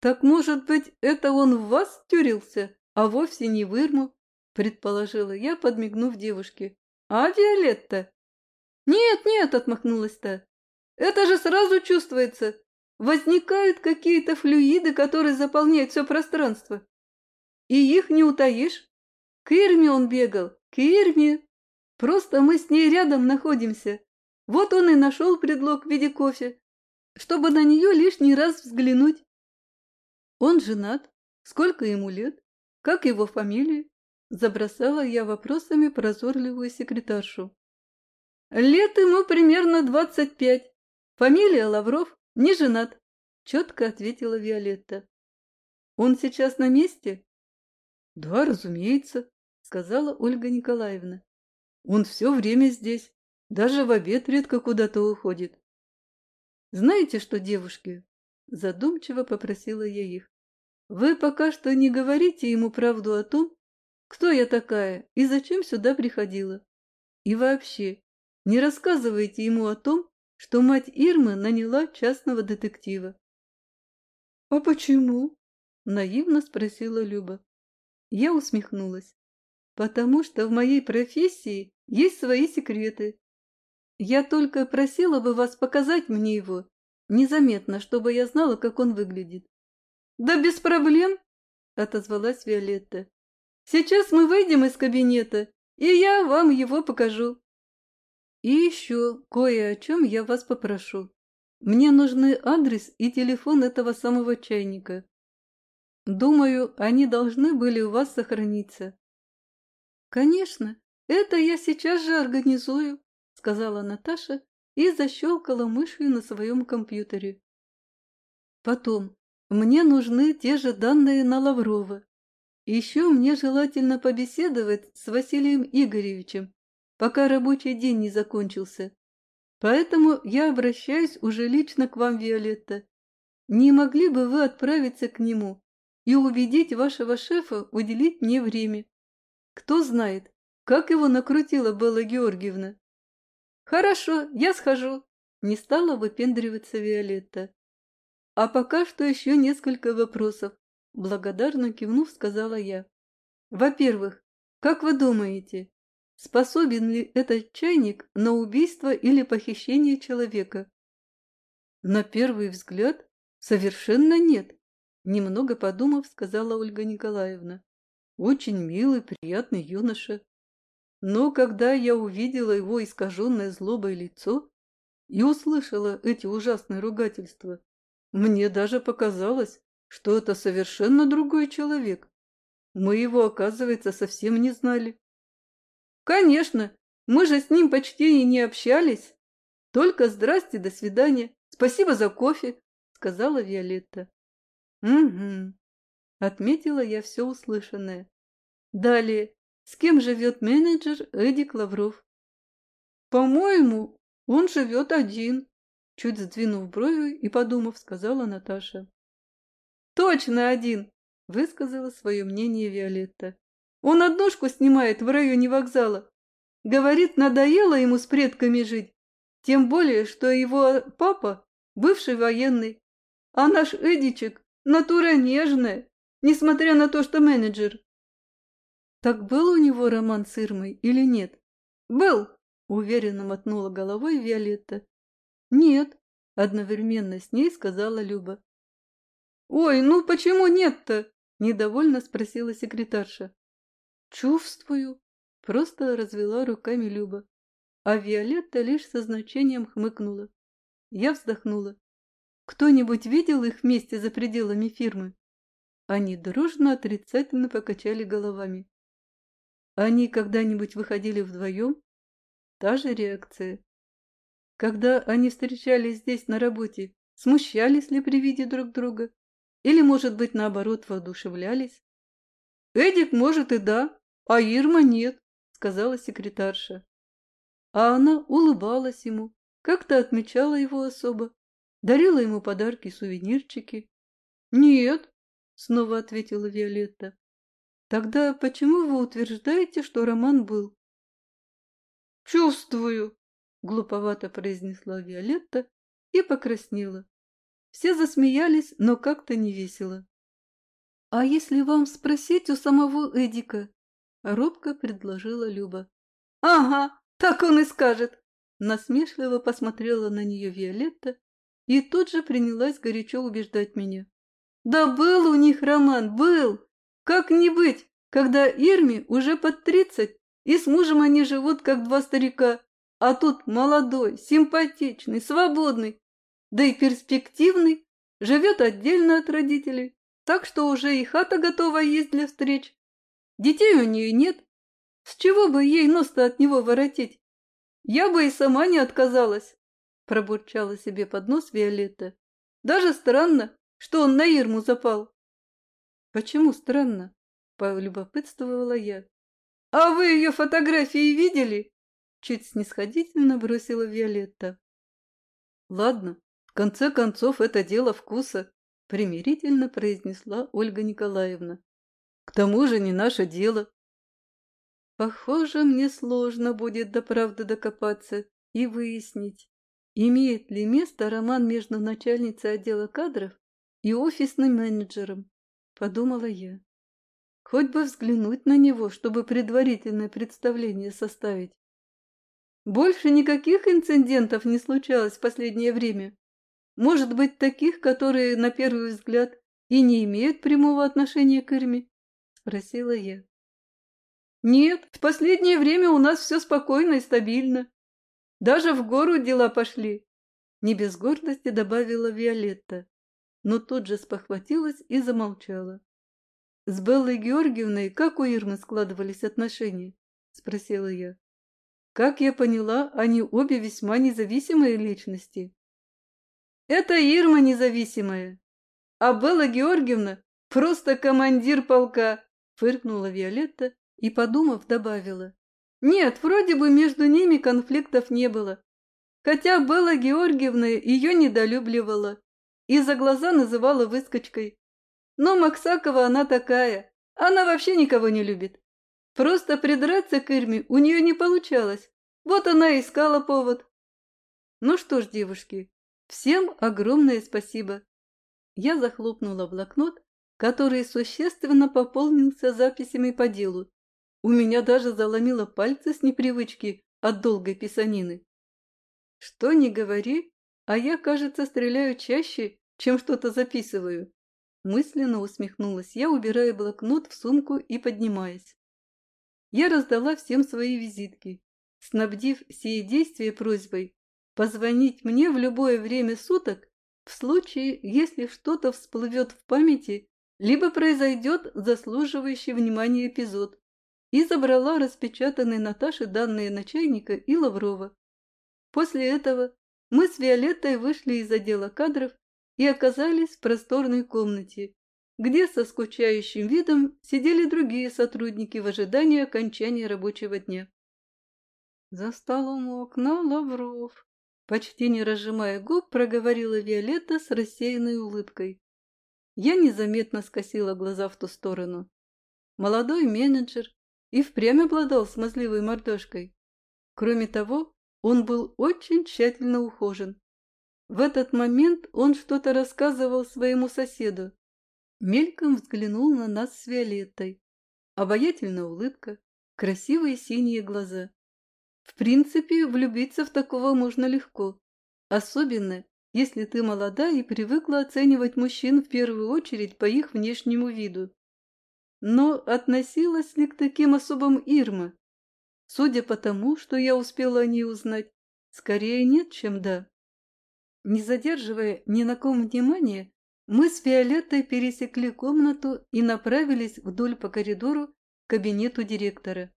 «Так, может быть, это он в вас тюрился, а вовсе не в Ирму?» – предположила я, подмигнув девушке. «А, Виолетта?» «Нет, нет», – отмахнулась та. «Это же сразу чувствуется. Возникают какие-то флюиды, которые заполняют все пространство. И их не утаишь. К Ирме он бегал, к Ирме. Просто мы с ней рядом находимся. Вот он и нашел предлог в виде кофе, чтобы на нее лишний раз взглянуть. Он женат? Сколько ему лет? Как его фамилия? Забросала я вопросами прозорливую секретаршу. Лет ему примерно двадцать пять. Фамилия Лавров, не женат, четко ответила Виолетта. Он сейчас на месте? Да, разумеется, сказала Ольга Николаевна. Он все время здесь, даже в обед редко куда-то уходит. Знаете что, девушки, Задумчиво попросила я их. Вы пока что не говорите ему правду о том, кто я такая и зачем сюда приходила. И вообще, не рассказывайте ему о том, что мать Ирмы наняла частного детектива. — А почему? — наивно спросила Люба. Я усмехнулась. — Потому что в моей профессии есть свои секреты. Я только просила бы вас показать мне его, Незаметно, чтобы я знала, как он выглядит. «Да без проблем!» – отозвалась Виолетта. «Сейчас мы выйдем из кабинета, и я вам его покажу». «И еще кое о чем я вас попрошу. Мне нужны адрес и телефон этого самого чайника. Думаю, они должны были у вас сохраниться». «Конечно, это я сейчас же организую», – сказала Наташа и защелкала мышью на своем компьютере. Потом, мне нужны те же данные на Лаврова. Еще мне желательно побеседовать с Василием Игоревичем, пока рабочий день не закончился. Поэтому я обращаюсь уже лично к вам, Виолетта. Не могли бы вы отправиться к нему и убедить вашего шефа уделить мне время? Кто знает, как его накрутила Белла Георгиевна. «Хорошо, я схожу», — не стала выпендриваться Виолетта. «А пока что еще несколько вопросов», — благодарно кивнув, сказала я. «Во-первых, как вы думаете, способен ли этот чайник на убийство или похищение человека?» «На первый взгляд, совершенно нет», — немного подумав, сказала Ольга Николаевна. «Очень милый, приятный юноша. Но когда я увидела его искаженное злобой лицо и услышала эти ужасные ругательства, мне даже показалось, что это совершенно другой человек. Мы его, оказывается, совсем не знали. Конечно, мы же с ним почти и не общались. Только здрасте, до свидания. Спасибо за кофе, сказала Виолетта. Угу. Отметила я все услышанное. Далее. С кем живет менеджер Эдик Лавров? По-моему, он живет один. Чуть сдвинув брови и подумав, сказала Наташа. «Точно один!» – высказала свое мнение Виолетта. «Он однушку снимает в районе вокзала. Говорит, надоело ему с предками жить. Тем более, что его папа – бывший военный. А наш Эдичек – натура нежная, несмотря на то, что менеджер». «Так был у него роман с Ирмой или нет?» «Был!» – уверенно мотнула головой Виолетта. «Нет», – одновременно с ней сказала Люба. «Ой, ну почему нет-то?» – недовольно спросила секретарша. «Чувствую», – просто развела руками Люба. А Виолетта лишь со значением хмыкнула. Я вздохнула. «Кто-нибудь видел их вместе за пределами фирмы?» Они дружно отрицательно покачали головами. «Они когда-нибудь выходили вдвоем?» Та же реакция. Когда они встречались здесь на работе, смущались ли при виде друг друга? Или, может быть, наоборот, воодушевлялись? «Эдик, может, и да, а Ирма нет», — сказала секретарша. А она улыбалась ему, как-то отмечала его особо, дарила ему подарки сувенирчики. «Нет», — снова ответила Виолетта. «Тогда почему вы утверждаете, что роман был?» «Чувствую», глуповато произнесла Виолетта и покраснела. Все засмеялись, но как-то не весело. «А если вам спросить у самого Эдика?» — робко предложила Люба. «Ага, так он и скажет!» Насмешливо посмотрела на нее Виолетта и тут же принялась горячо убеждать меня. «Да был у них роман, был! Как не быть, когда Ирме уже под тридцать, и с мужем они живут, как два старика, а тут молодой, симпатичный, свободный, да и перспективный, живет отдельно от родителей, так что уже и хата готова есть для встреч. Детей у нее нет. С чего бы ей нос-то от него воротить? Я бы и сама не отказалась, пробурчала себе под нос Виолетта. Даже странно, что он на Ирму запал. Почему странно? Полюбопытствовала я. А вы ее фотографии видели? Чуть снисходительно бросила Виолетта. Ладно, в конце концов, это дело вкуса, примирительно произнесла Ольга Николаевна. К тому же не наше дело. Похоже, мне сложно будет до правды докопаться и выяснить, имеет ли место роман между начальницей отдела кадров и офисным менеджером, подумала я. Хоть бы взглянуть на него, чтобы предварительное представление составить. Больше никаких инцидентов не случалось в последнее время. Может быть, таких, которые, на первый взгляд, и не имеют прямого отношения к Ирме? Спросила я. Нет, в последнее время у нас все спокойно и стабильно. Даже в гору дела пошли. Не без гордости добавила Виолетта, но тут же спохватилась и замолчала. «С Беллой Георгиевной как у Ирмы складывались отношения?» – спросила я. Как я поняла, они обе весьма независимые личности. Это Ирма независимая, а Белла Георгиевна просто командир полка, фыркнула Виолетта и, подумав, добавила. Нет, вроде бы между ними конфликтов не было. Хотя Белла Георгиевна ее недолюбливала и за глаза называла выскочкой. Но Максакова она такая, она вообще никого не любит. Просто придраться к Ирме у нее не получалось. Вот она и искала повод. Ну что ж, девушки, всем огромное спасибо. Я захлопнула блокнот, который существенно пополнился записями по делу. У меня даже заломило пальцы с непривычки от долгой писанины. Что ни говори, а я, кажется, стреляю чаще, чем что-то записываю. Мысленно усмехнулась я, убирая блокнот в сумку и поднимаясь. я раздала всем свои визитки, снабдив сие действия просьбой позвонить мне в любое время суток в случае, если что-то всплывет в памяти, либо произойдет заслуживающий внимания эпизод, и забрала распечатанные Наташи данные начальника и Лаврова. После этого мы с Виолеттой вышли из отдела кадров и оказались в просторной комнате, где со скучающим видом сидели другие сотрудники в ожидании окончания рабочего дня. За столом у окна Лавров, почти не разжимая губ, проговорила Виолетта с рассеянной улыбкой. Я незаметно скосила глаза в ту сторону. Молодой менеджер и впрямь обладал смазливой мордашкой. Кроме того, он был очень тщательно ухожен. В этот момент он что-то рассказывал своему соседу. Мельком взглянул на нас с Виолеттой. Обаятельная улыбка, красивые синие глаза. В принципе, влюбиться в такого можно легко. Особенно, если ты молода и привыкла оценивать мужчин в первую очередь по их внешнему виду. Но относилась ли к таким особым Ирма? Судя по тому, что я успела о ней узнать, скорее нет, чем да. Не задерживая ни на ком внимания, мы с Виолеттой пересекли комнату и направились вдоль по коридору к кабинету директора.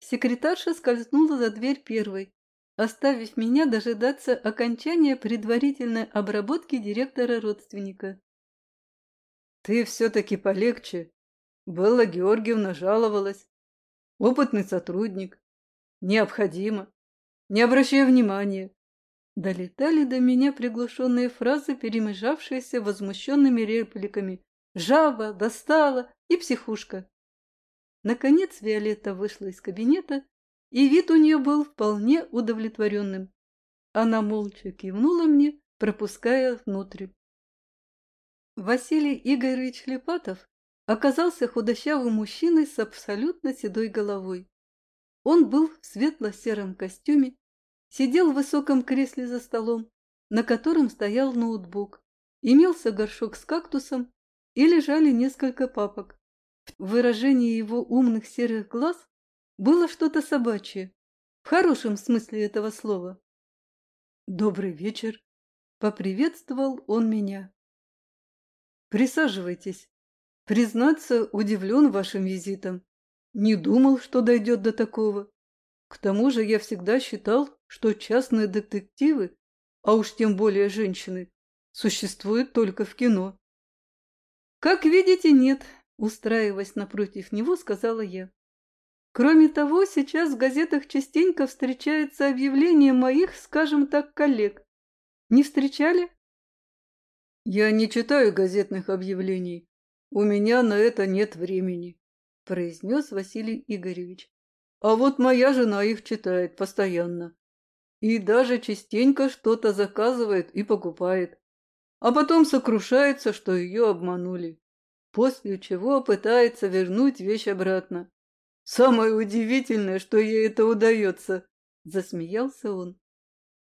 Секретарша скользнула за дверь первой, оставив меня дожидаться окончания предварительной обработки директора-родственника. «Ты все-таки полегче!» Белла Георгиевна жаловалась. Опытный сотрудник. Необходимо. Не обращая внимания. Долетали до меня приглушенные фразы, перемежавшиеся возмущенными репликами. «Жаба! Достала!» и «Психушка!». Наконец Виолетта вышла из кабинета, и вид у нее был вполне удовлетворенным. Она молча кивнула мне, пропуская внутрь. Василий Игоревич Лепатов оказался худощавым мужчиной с абсолютно седой головой. Он был в светло-сером костюме, сидел в высоком кресле за столом, на котором стоял ноутбук, имелся горшок с кактусом и лежали несколько папок. В выражении его умных серых глаз было что-то собачье, в хорошем смысле этого слова. «Добрый вечер!» — поприветствовал он меня. «Присаживайтесь», Признаться, удивлен вашим визитом. Не думал, что дойдет до такого. К тому же я всегда считал, что частные детективы, а уж тем более женщины, существуют только в кино. Как видите, нет, устраиваясь напротив него, сказала я. Кроме того, сейчас в газетах частенько встречается объявление моих, скажем так, коллег. Не встречали? Я не читаю газетных объявлений, «У меня на это нет времени», – произнес Василий Игоревич. «А вот моя жена их читает постоянно. И даже частенько что-то заказывает и покупает. А потом сокрушается, что ее обманули. После чего пытается вернуть вещь обратно. Самое удивительное, что ей это удается», – засмеялся он.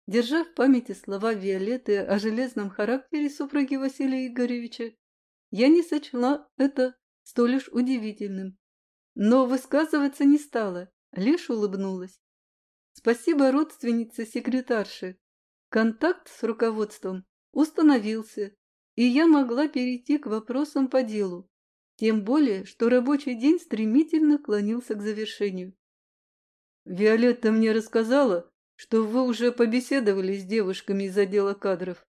Держа в памяти слова Виолетты о железном характере супруги Василия Игоревича, я не сочла это столь уж удивительным. Но высказываться не стала, лишь улыбнулась. Спасибо родственнице-секретарше. Контакт с руководством установился, и я могла перейти к вопросам по делу, тем более, что рабочий день стремительно клонился к завершению. Виолетта мне рассказала, что вы уже побеседовали с девушками из отдела кадров.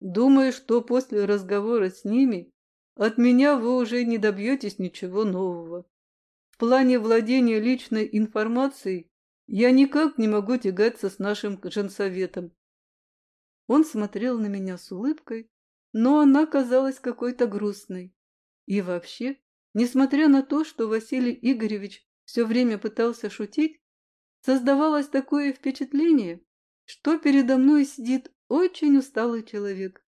Думаю, что после разговора с ними от меня вы уже не добьетесь ничего нового. В плане владения личной информацией я никак не могу тягаться с нашим женсоветом. Он смотрел на меня с улыбкой, но она казалась какой-то грустной. И вообще, несмотря на то, что Василий Игоревич все время пытался шутить, создавалось такое впечатление, что передо мной сидит очень усталый человек.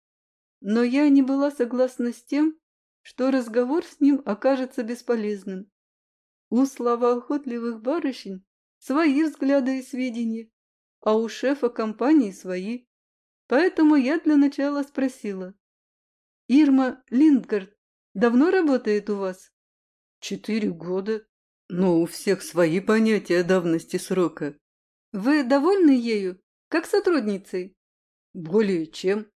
Но я не была согласна с тем, что разговор с ним окажется бесполезным. У словоохотливых барышень свои взгляды и сведения, а у шефа компании свои. Поэтому я для начала спросила. «Ирма Линдгард давно работает у вас?» «Четыре года. Но у всех свои понятия давности срока. Вы довольны ею, как сотрудницей? Более чем,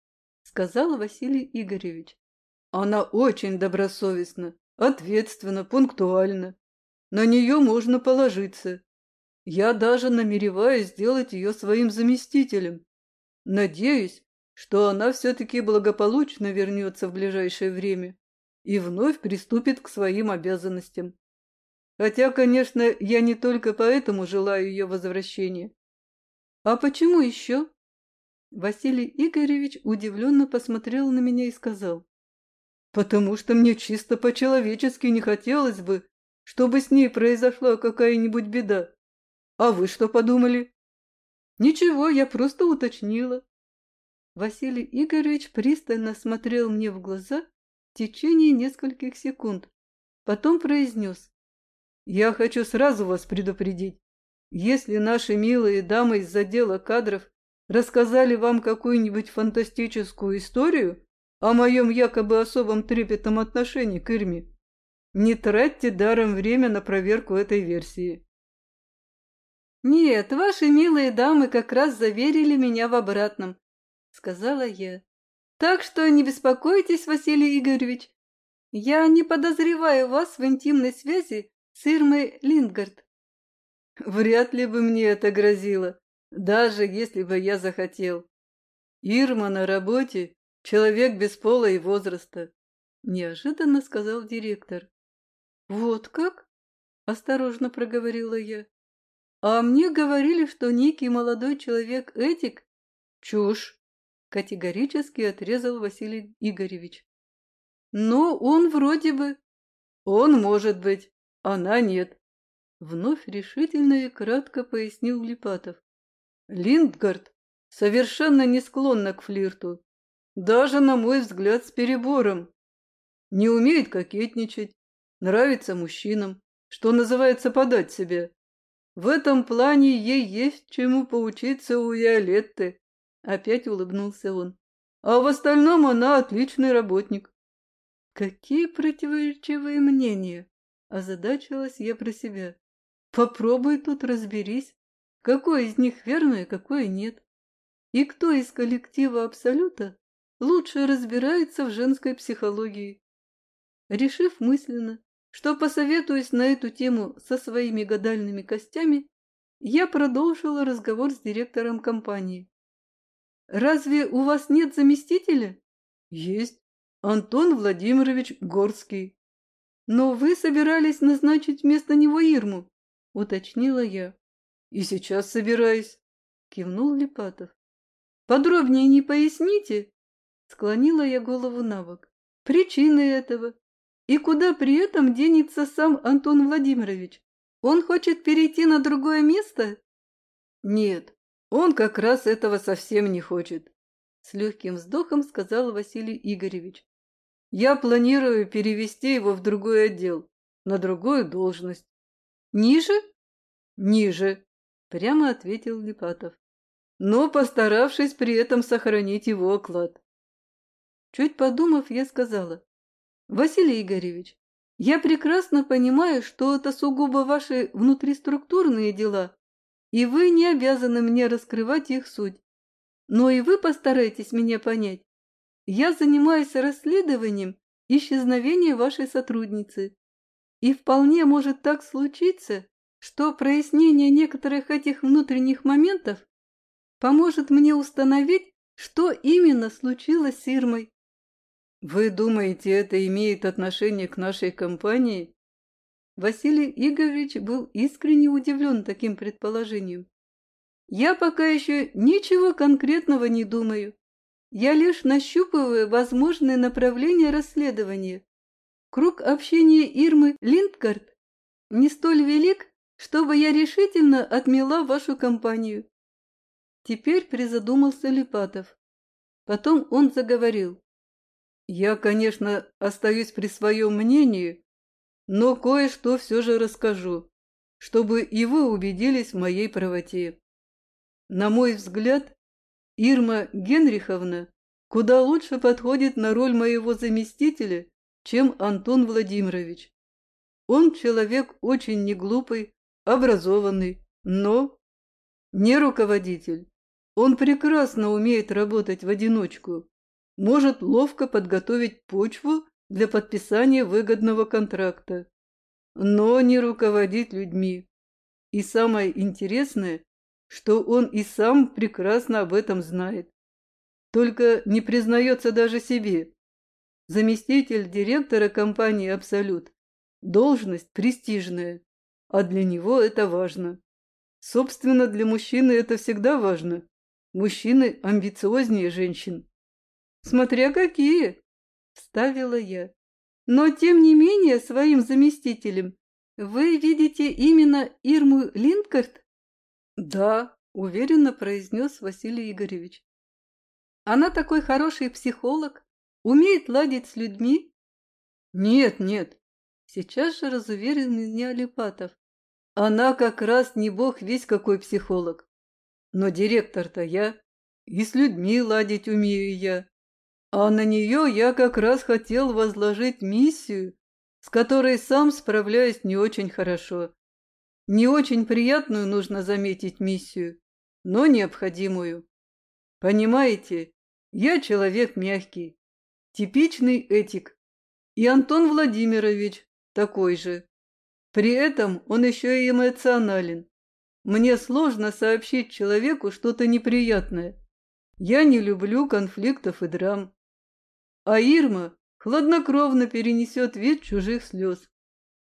сказал Василий Игоревич. Она очень добросовестна, ответственна, пунктуальна. На нее можно положиться. Я даже намереваюсь сделать ее своим заместителем. Надеюсь, что она все-таки благополучно вернется в ближайшее время и вновь приступит к своим обязанностям. Хотя, конечно, я не только поэтому желаю ее возвращения. А почему еще? Василий Игоревич удивленно посмотрел на меня и сказал. Потому что мне чисто по-человечески не хотелось бы, чтобы с ней произошла какая-нибудь беда. А вы что подумали? Ничего, я просто уточнила. Василий Игоревич пристально смотрел мне в глаза в течение нескольких секунд. Потом произнес. Я хочу сразу вас предупредить. Если наши милые дамы из отдела кадров рассказали вам какую-нибудь фантастическую историю о моем якобы особом трепетном отношении к Ирме, не тратьте даром время на проверку этой версии. «Нет, ваши милые дамы как раз заверили меня в обратном», — сказала я. «Так что не беспокойтесь, Василий Игоревич. Я не подозреваю вас в интимной связи с Ирмой Линдгард». «Вряд ли бы мне это грозило, даже если бы я захотел. Ирма на работе — человек без пола и возраста», — неожиданно сказал директор. «Вот как?» — осторожно проговорила я. А мне говорили, что некий молодой человек Этик – чушь, категорически отрезал Василий Игоревич. Но он вроде бы... Он может быть, она нет. Вновь решительно и кратко пояснил Липатов. Линдгард совершенно не склонна к флирту. Даже, на мой взгляд, с перебором. Не умеет кокетничать, нравится мужчинам, что называется подать себя. В этом плане ей есть чему поучиться у Виолетты. Опять улыбнулся он. А в остальном она отличный работник. Какие противоречивые мнения! Озадачилась я про себя. Попробуй тут разберись, какое из них верное, какое нет. И кто из коллектива Абсолюта лучше разбирается в женской психологии. Решив мысленно, что посоветуясь на эту тему со своими гадальными костями, я продолжила разговор с директором компании. «Разве у вас нет заместителя?» «Есть. Антон Владимирович Горский». «Но вы собирались назначить вместо него Ирму», — уточнила я. «И сейчас собираюсь», — кивнул Липатов. «Подробнее не поясните?» — склонила я голову на бок. «Причины этого, и куда при этом денется сам Антон Владимирович? Он хочет перейти на другое место? Нет, он как раз этого совсем не хочет. С легким вздохом сказал Василий Игоревич. Я планирую перевести его в другой отдел, на другую должность. Ниже? Ниже, прямо ответил Липатов. Но постаравшись при этом сохранить его оклад. Чуть подумав, я сказала. Василий Игоревич, я прекрасно понимаю, что это сугубо ваши внутриструктурные дела, и вы не обязаны мне раскрывать их суть. Но и вы постарайтесь меня понять. Я занимаюсь расследованием исчезновения вашей сотрудницы. И вполне может так случиться, что прояснение некоторых этих внутренних моментов поможет мне установить, что именно случилось с Ирмой. Вы думаете, это имеет отношение к нашей компании? Василий Игоревич был искренне удивлен таким предположением. Я пока еще ничего конкретного не думаю. Я лишь нащупываю возможные направления расследования. Круг общения Ирмы Линдгард не столь велик, чтобы я решительно отмела вашу компанию. Теперь призадумался Липатов. Потом он заговорил. Я, конечно, остаюсь при своем мнении, но кое-что все же расскажу, чтобы и вы убедились в моей правоте. На мой взгляд, Ирма Генриховна куда лучше подходит на роль моего заместителя, чем Антон Владимирович. Он человек очень неглупый, образованный, но не руководитель. Он прекрасно умеет работать в одиночку, может ловко подготовить почву для подписания выгодного контракта, но не руководить людьми. И самое интересное, что он и сам прекрасно об этом знает. Только не признается даже себе. Заместитель директора компании «Абсолют» – должность престижная, а для него это важно. Собственно, для мужчины это всегда важно. Мужчины амбициознее женщин. Смотря какие, вставила я. Но, тем не менее, своим заместителем вы видите именно Ирму Линкарт? Да, уверенно произнес Василий Игоревич. Она такой хороший психолог, умеет ладить с людьми? Нет, нет. Сейчас же разуверил меня Липатов. Она как раз не бог весь какой психолог. Но директор-то я, и с людьми ладить умею я. А на нее я как раз хотел возложить миссию, с которой сам справляюсь не очень хорошо. Не очень приятную, нужно заметить, миссию, но необходимую. Понимаете, я человек мягкий, типичный этик. И Антон Владимирович такой же. При этом он еще и эмоционален. Мне сложно сообщить человеку что-то неприятное. Я не люблю конфликтов и драм. А Ирма хладнокровно перенесет вид чужих слез.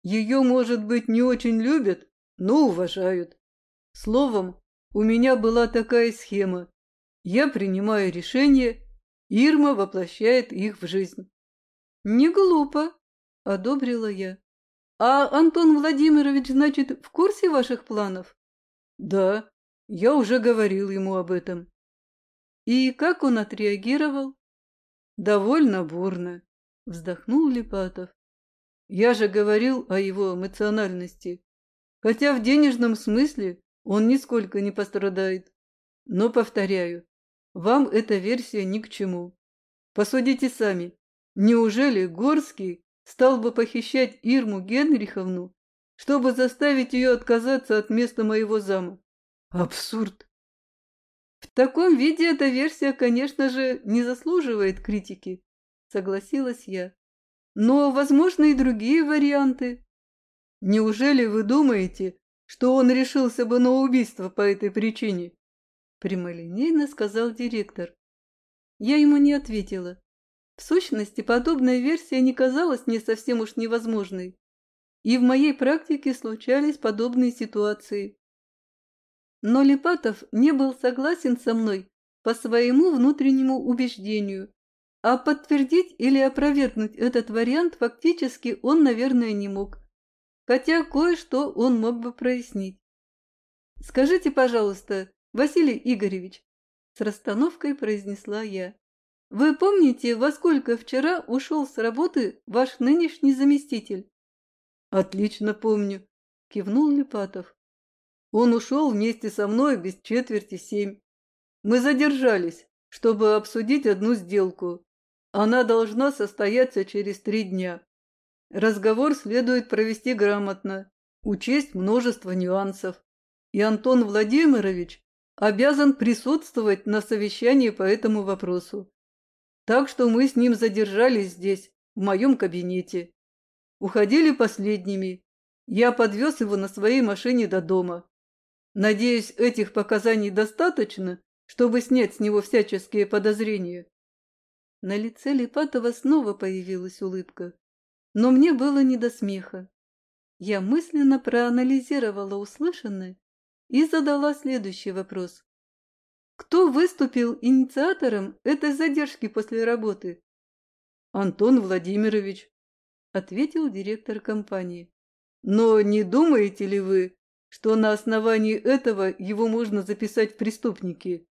Ее, может быть, не очень любят, но уважают. Словом, у меня была такая схема. Я принимаю решения, Ирма воплощает их в жизнь. Не глупо, одобрила я. А Антон Владимирович, значит, в курсе ваших планов? Да, я уже говорил ему об этом. И как он отреагировал? Довольно бурно, вздохнул Липатов. Я же говорил о его эмоциональности, хотя в денежном смысле он нисколько не пострадает. Но, повторяю, вам эта версия ни к чему. Посудите сами, неужели Горский стал бы похищать Ирму Генриховну, чтобы заставить ее отказаться от места моего зама? Абсурд! В таком виде эта версия, конечно же, не заслуживает критики, согласилась я. Но, возможно, и другие варианты. Неужели вы думаете, что он решился бы на убийство по этой причине? Прямолинейно сказал директор. Я ему не ответила. В сущности, подобная версия не казалась мне совсем уж невозможной. И в моей практике случались подобные ситуации. Но Липатов не был согласен со мной по своему внутреннему убеждению, а подтвердить или опровергнуть этот вариант фактически он, наверное, не мог, хотя кое-что он мог бы прояснить. «Скажите, пожалуйста, Василий Игоревич», — с расстановкой произнесла я, «вы помните, во сколько вчера ушел с работы ваш нынешний заместитель?» «Отлично помню», — кивнул Липатов. Он ушел вместе со мной без четверти семь. Мы задержались, чтобы обсудить одну сделку. Она должна состояться через три дня. Разговор следует провести грамотно, учесть множество нюансов. И Антон Владимирович обязан присутствовать на совещании по этому вопросу. Так что мы с ним задержались здесь, в моем кабинете. Уходили последними. Я подвез его на своей машине до дома. Надеюсь, этих показаний достаточно, чтобы снять с него всяческие подозрения. На лице Липатова снова появилась улыбка, но мне было не до смеха. Я мысленно проанализировала услышанное и задала следующий вопрос. Кто выступил инициатором этой задержки после работы? Антон Владимирович, ответил директор компании. Но не думаете ли вы, что на основании этого его можно записать в преступники.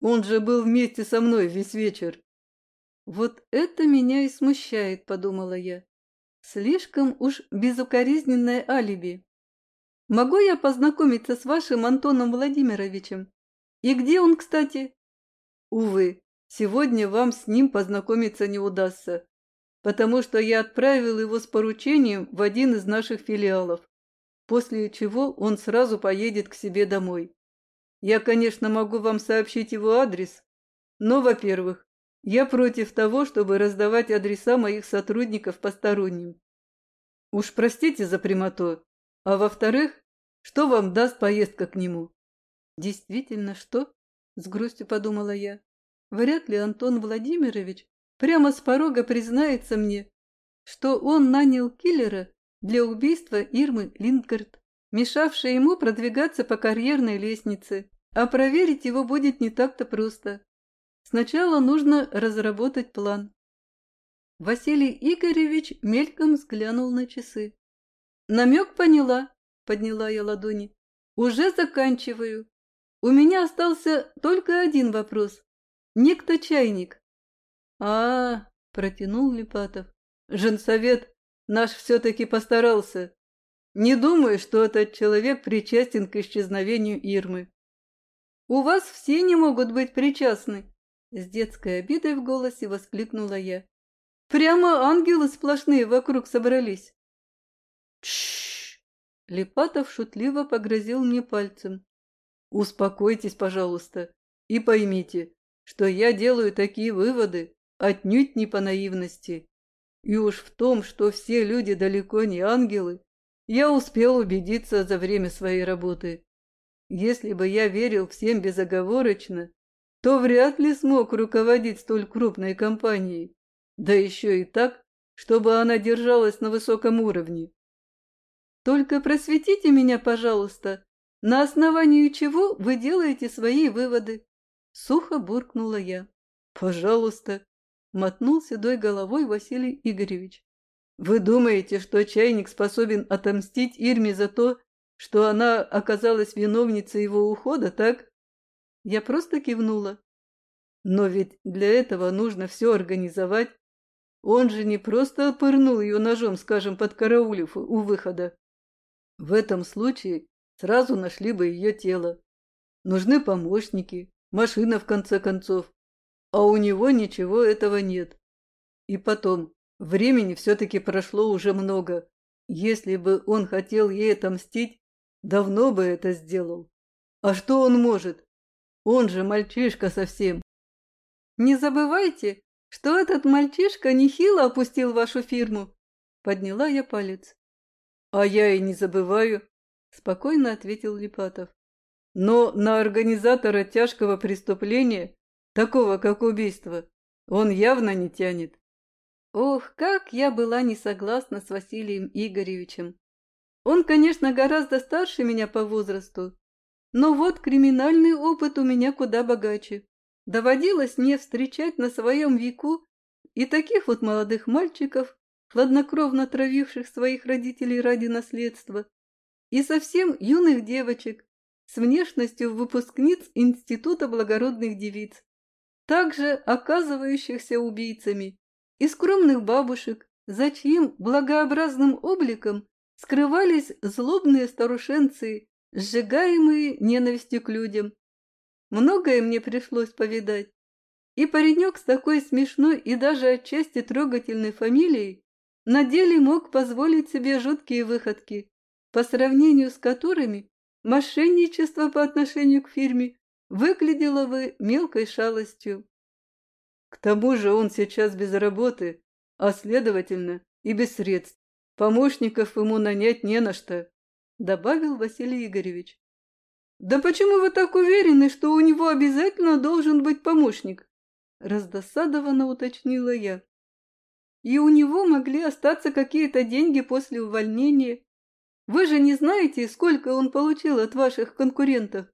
Он же был вместе со мной весь вечер. Вот это меня и смущает, подумала я. Слишком уж безукоризненное алиби. Могу я познакомиться с вашим Антоном Владимировичем? И где он, кстати? Увы, сегодня вам с ним познакомиться не удастся. потому что я отправил его с поручением в один из наших филиалов, после чего он сразу поедет к себе домой. Я, конечно, могу вам сообщить его адрес, но, во-первых, я против того, чтобы раздавать адреса моих сотрудников посторонним. Уж простите за прямоту. А во-вторых, что вам даст поездка к нему? Действительно, что? С грустью подумала я. Вряд ли Антон Владимирович прямо с порога признается мне, что он нанял киллера для убийства Ирмы Линдгард, мешавшей ему продвигаться по карьерной лестнице, а проверить его будет не так-то просто. Сначала нужно разработать план. Василий Игоревич мельком взглянул на часы. «Намек поняла», — подняла я ладони. «Уже заканчиваю. У меня остался только один вопрос. Некто чайник». А, -а, -а протянул Липатов. «Женсовет наш все-таки постарался. Не думаю, что этот человек причастен к исчезновению Ирмы». «У вас все не могут быть причастны», с детской обидой в голосе воскликнула я. Прямо ангелы сплошные вокруг собрались. Тш! Липатов шутливо погрозил мне пальцем. Успокойтесь, пожалуйста, и поймите, что я делаю такие выводы отнюдь не по наивности. И уж в том, что все люди далеко не ангелы, я успел убедиться за время своей работы. Если бы я верил всем безоговорочно, то вряд ли смог руководить столь крупной компанией, да еще и так, чтобы она держалась на высоком уровне. Только просветите меня, пожалуйста, на основании чего вы делаете свои выводы? Сухо буркнула я. Пожалуйста, мотнул седой головой Василий Игоревич. Вы думаете, что чайник способен отомстить Ирме за то, что она оказалась виновницей его ухода, так? Я просто кивнула. Но ведь для этого нужно все организовать. Он же не просто опырнул ее ножом, скажем, под караулев у выхода. В этом случае сразу нашли бы ее тело. Нужны помощники, машина в конце концов. А у него ничего этого нет. И потом, времени все-таки прошло уже много. Если бы он хотел ей отомстить, давно бы это сделал. А что он может? Он же мальчишка совсем. Не забывайте, что этот мальчишка нехило опустил вашу фирму. Подняла я палец. А я и не забываю, спокойно ответил Липатов. Но на организатора тяжкого преступления, такого как убийство, он явно не тянет. Ох, как я была не согласна с Василием Игоревичем. Он, конечно, гораздо старше меня по возрасту, но вот криминальный опыт у меня куда богаче. Доводилось мне встречать на своем веку и таких вот молодых мальчиков, хладнокровно травивших своих родителей ради наследства, и совсем юных девочек с внешностью выпускниц Института благородных девиц, также оказывающихся убийцами, и скромных бабушек, за чьим благообразным обликом скрывались злобные старушенцы сжигаемые ненавистью к людям. Многое мне пришлось повидать. И паренек с такой смешной и даже отчасти трогательной фамилией на деле мог позволить себе жуткие выходки, по сравнению с которыми мошенничество по отношению к фирме выглядело бы мелкой шалостью. К тому же он сейчас без работы, а следовательно и без средств. Помощников ему нанять не на что добавил Василий Игоревич. «Да почему вы так уверены, что у него обязательно должен быть помощник?» Раздосадованно уточнила я. «И у него могли остаться какие-то деньги после увольнения. Вы же не знаете, сколько он получил от ваших конкурентов?»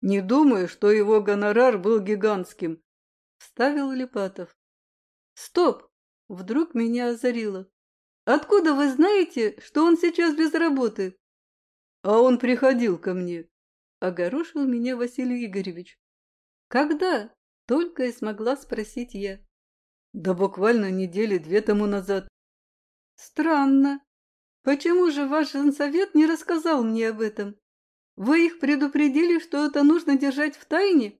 «Не думаю, что его гонорар был гигантским», — вставил Липатов. «Стоп!» — вдруг меня озарило. «Откуда вы знаете, что он сейчас без работы?» А он приходил ко мне. Огорошил меня Василий Игоревич. Когда? Только и смогла спросить я. Да буквально недели две тому назад. Странно. Почему же ваш женсовет не рассказал мне об этом? Вы их предупредили, что это нужно держать в тайне?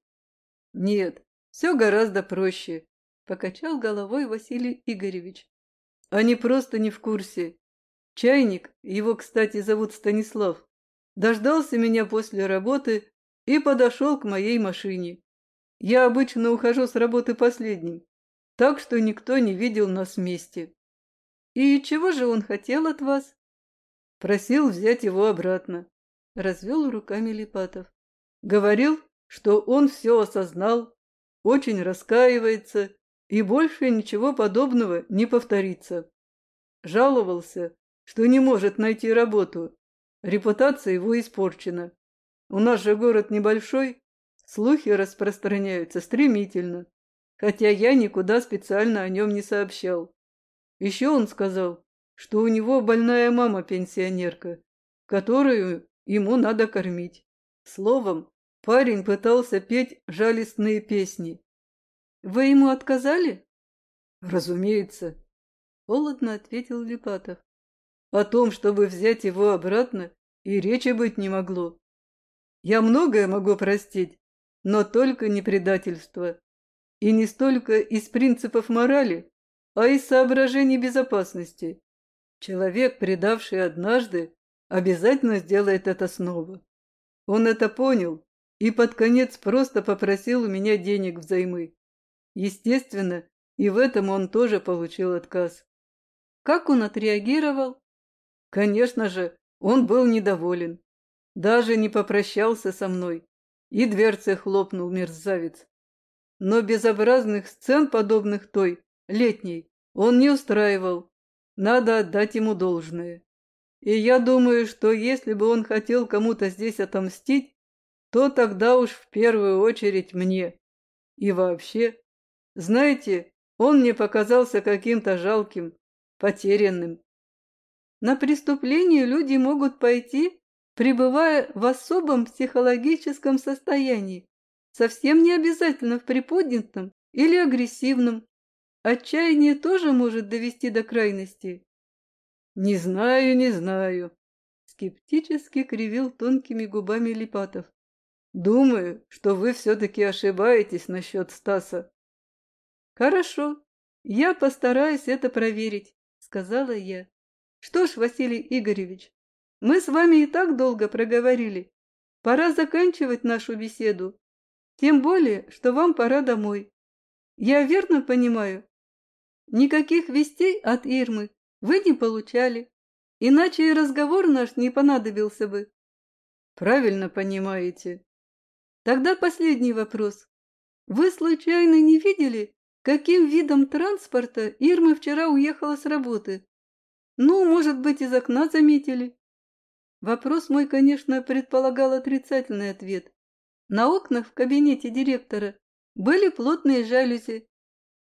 Нет, все гораздо проще. покачал головой Василий Игоревич. Они просто не в курсе. Чайник, его, кстати, зовут Станислав, дождался меня после работы и подошел к моей машине. Я обычно ухожу с работы последним, так что никто не видел нас вместе. И чего же он хотел от вас? Просил взять его обратно. Развел руками Липатов. Говорил, что он все осознал, очень раскаивается и больше ничего подобного не повторится. Жаловался, что не может найти работу. Репутация его испорчена. У нас же город небольшой, слухи распространяются стремительно, хотя я никуда специально о нем не сообщал. Еще он сказал, что у него больная мама-пенсионерка, которую ему надо кормить. Словом, парень пытался петь жалостные песни. «Вы ему отказали?» «Разумеется», — холодно ответил Липатов. О том, чтобы взять его обратно, и речи быть не могло. Я многое могу простить, но только не предательство. И не столько из принципов морали, а из соображений безопасности. Человек, предавший однажды, обязательно сделает это снова. Он это понял и под конец просто попросил у меня денег взаймы. Естественно, и в этом он тоже получил отказ. Как он отреагировал? Конечно же, он был недоволен. Даже не попрощался со мной. И дверцы хлопнул мерзавец. Но безобразных сцен, подобных той, летней, он не устраивал. Надо отдать ему должное. И я думаю, что если бы он хотел кому-то здесь отомстить, то тогда уж в первую очередь мне. И вообще, знаете, он мне показался каким-то жалким, потерянным. На преступление люди могут пойти, пребывая в особом психологическом состоянии, совсем не обязательно в приподнятом или агрессивном. Отчаяние тоже может довести до крайности. Не знаю, не знаю, скептически кривил тонкими губами Липатов. Думаю, что вы все-таки ошибаетесь насчет Стаса. Хорошо, я постараюсь это проверить, сказала я. Что ж, Василий Игоревич, мы с вами и так долго проговорили. Пора заканчивать нашу беседу. Тем более, что вам пора домой. Я верно понимаю? Никаких вестей от Ирмы вы не получали, иначе и разговор наш не понадобился бы. Правильно понимаете. Тогда последний вопрос. Вы случайно не видели, каким видом транспорта Ирма вчера уехала с работы? Ну, может быть, из окна заметили. Вопрос мой, конечно, предполагал отрицательный ответ. На окнах в кабинете директора были плотные жалюзи.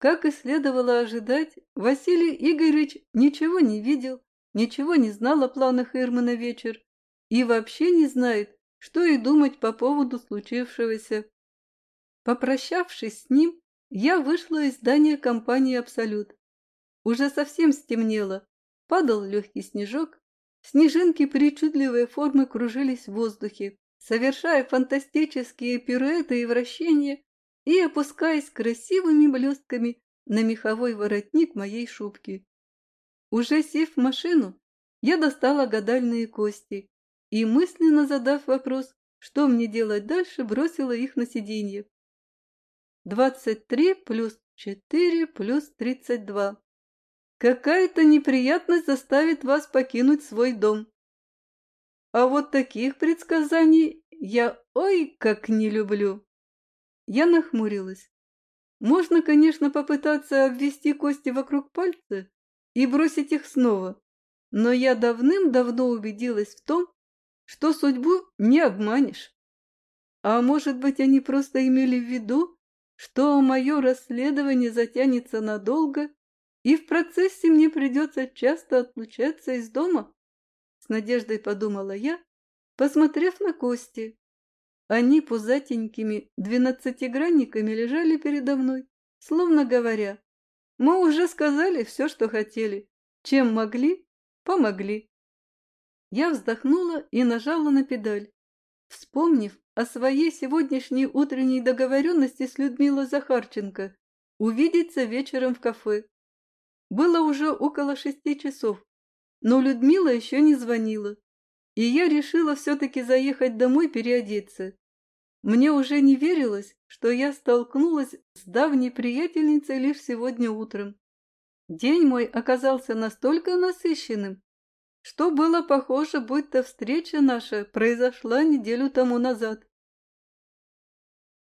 Как и следовало ожидать, Василий Игоревич ничего не видел, ничего не знал о планах Ирмы на вечер и вообще не знает, что и думать по поводу случившегося. Попрощавшись с ним, я вышла из здания компании «Абсолют». Уже совсем стемнело, Падал легкий снежок, снежинки причудливой формы кружились в воздухе, совершая фантастические пируэты и вращения и опускаясь красивыми блестками на меховой воротник моей шубки. Уже сев в машину, я достала гадальные кости и, мысленно задав вопрос, что мне делать дальше, бросила их на сиденье. Двадцать три плюс четыре плюс тридцать два. Какая-то неприятность заставит вас покинуть свой дом. А вот таких предсказаний я ой как не люблю. Я нахмурилась. Можно, конечно, попытаться обвести кости вокруг пальца и бросить их снова, но я давным-давно убедилась в том, что судьбу не обманешь. А может быть, они просто имели в виду, что мое расследование затянется надолго и в процессе мне придется часто отлучаться из дома, с надеждой подумала я, посмотрев на кости. Они пузатенькими двенадцатигранниками лежали передо мной, словно говоря, мы уже сказали все, что хотели, чем могли, помогли. Я вздохнула и нажала на педаль, вспомнив о своей сегодняшней утренней договоренности с Людмилой Захарченко увидеться вечером в кафе. Было уже около шести часов, но Людмила еще не звонила, и я решила все-таки заехать домой переодеться. Мне уже не верилось, что я столкнулась с давней приятельницей лишь сегодня утром. День мой оказался настолько насыщенным, что было похоже, будто встреча наша произошла неделю тому назад.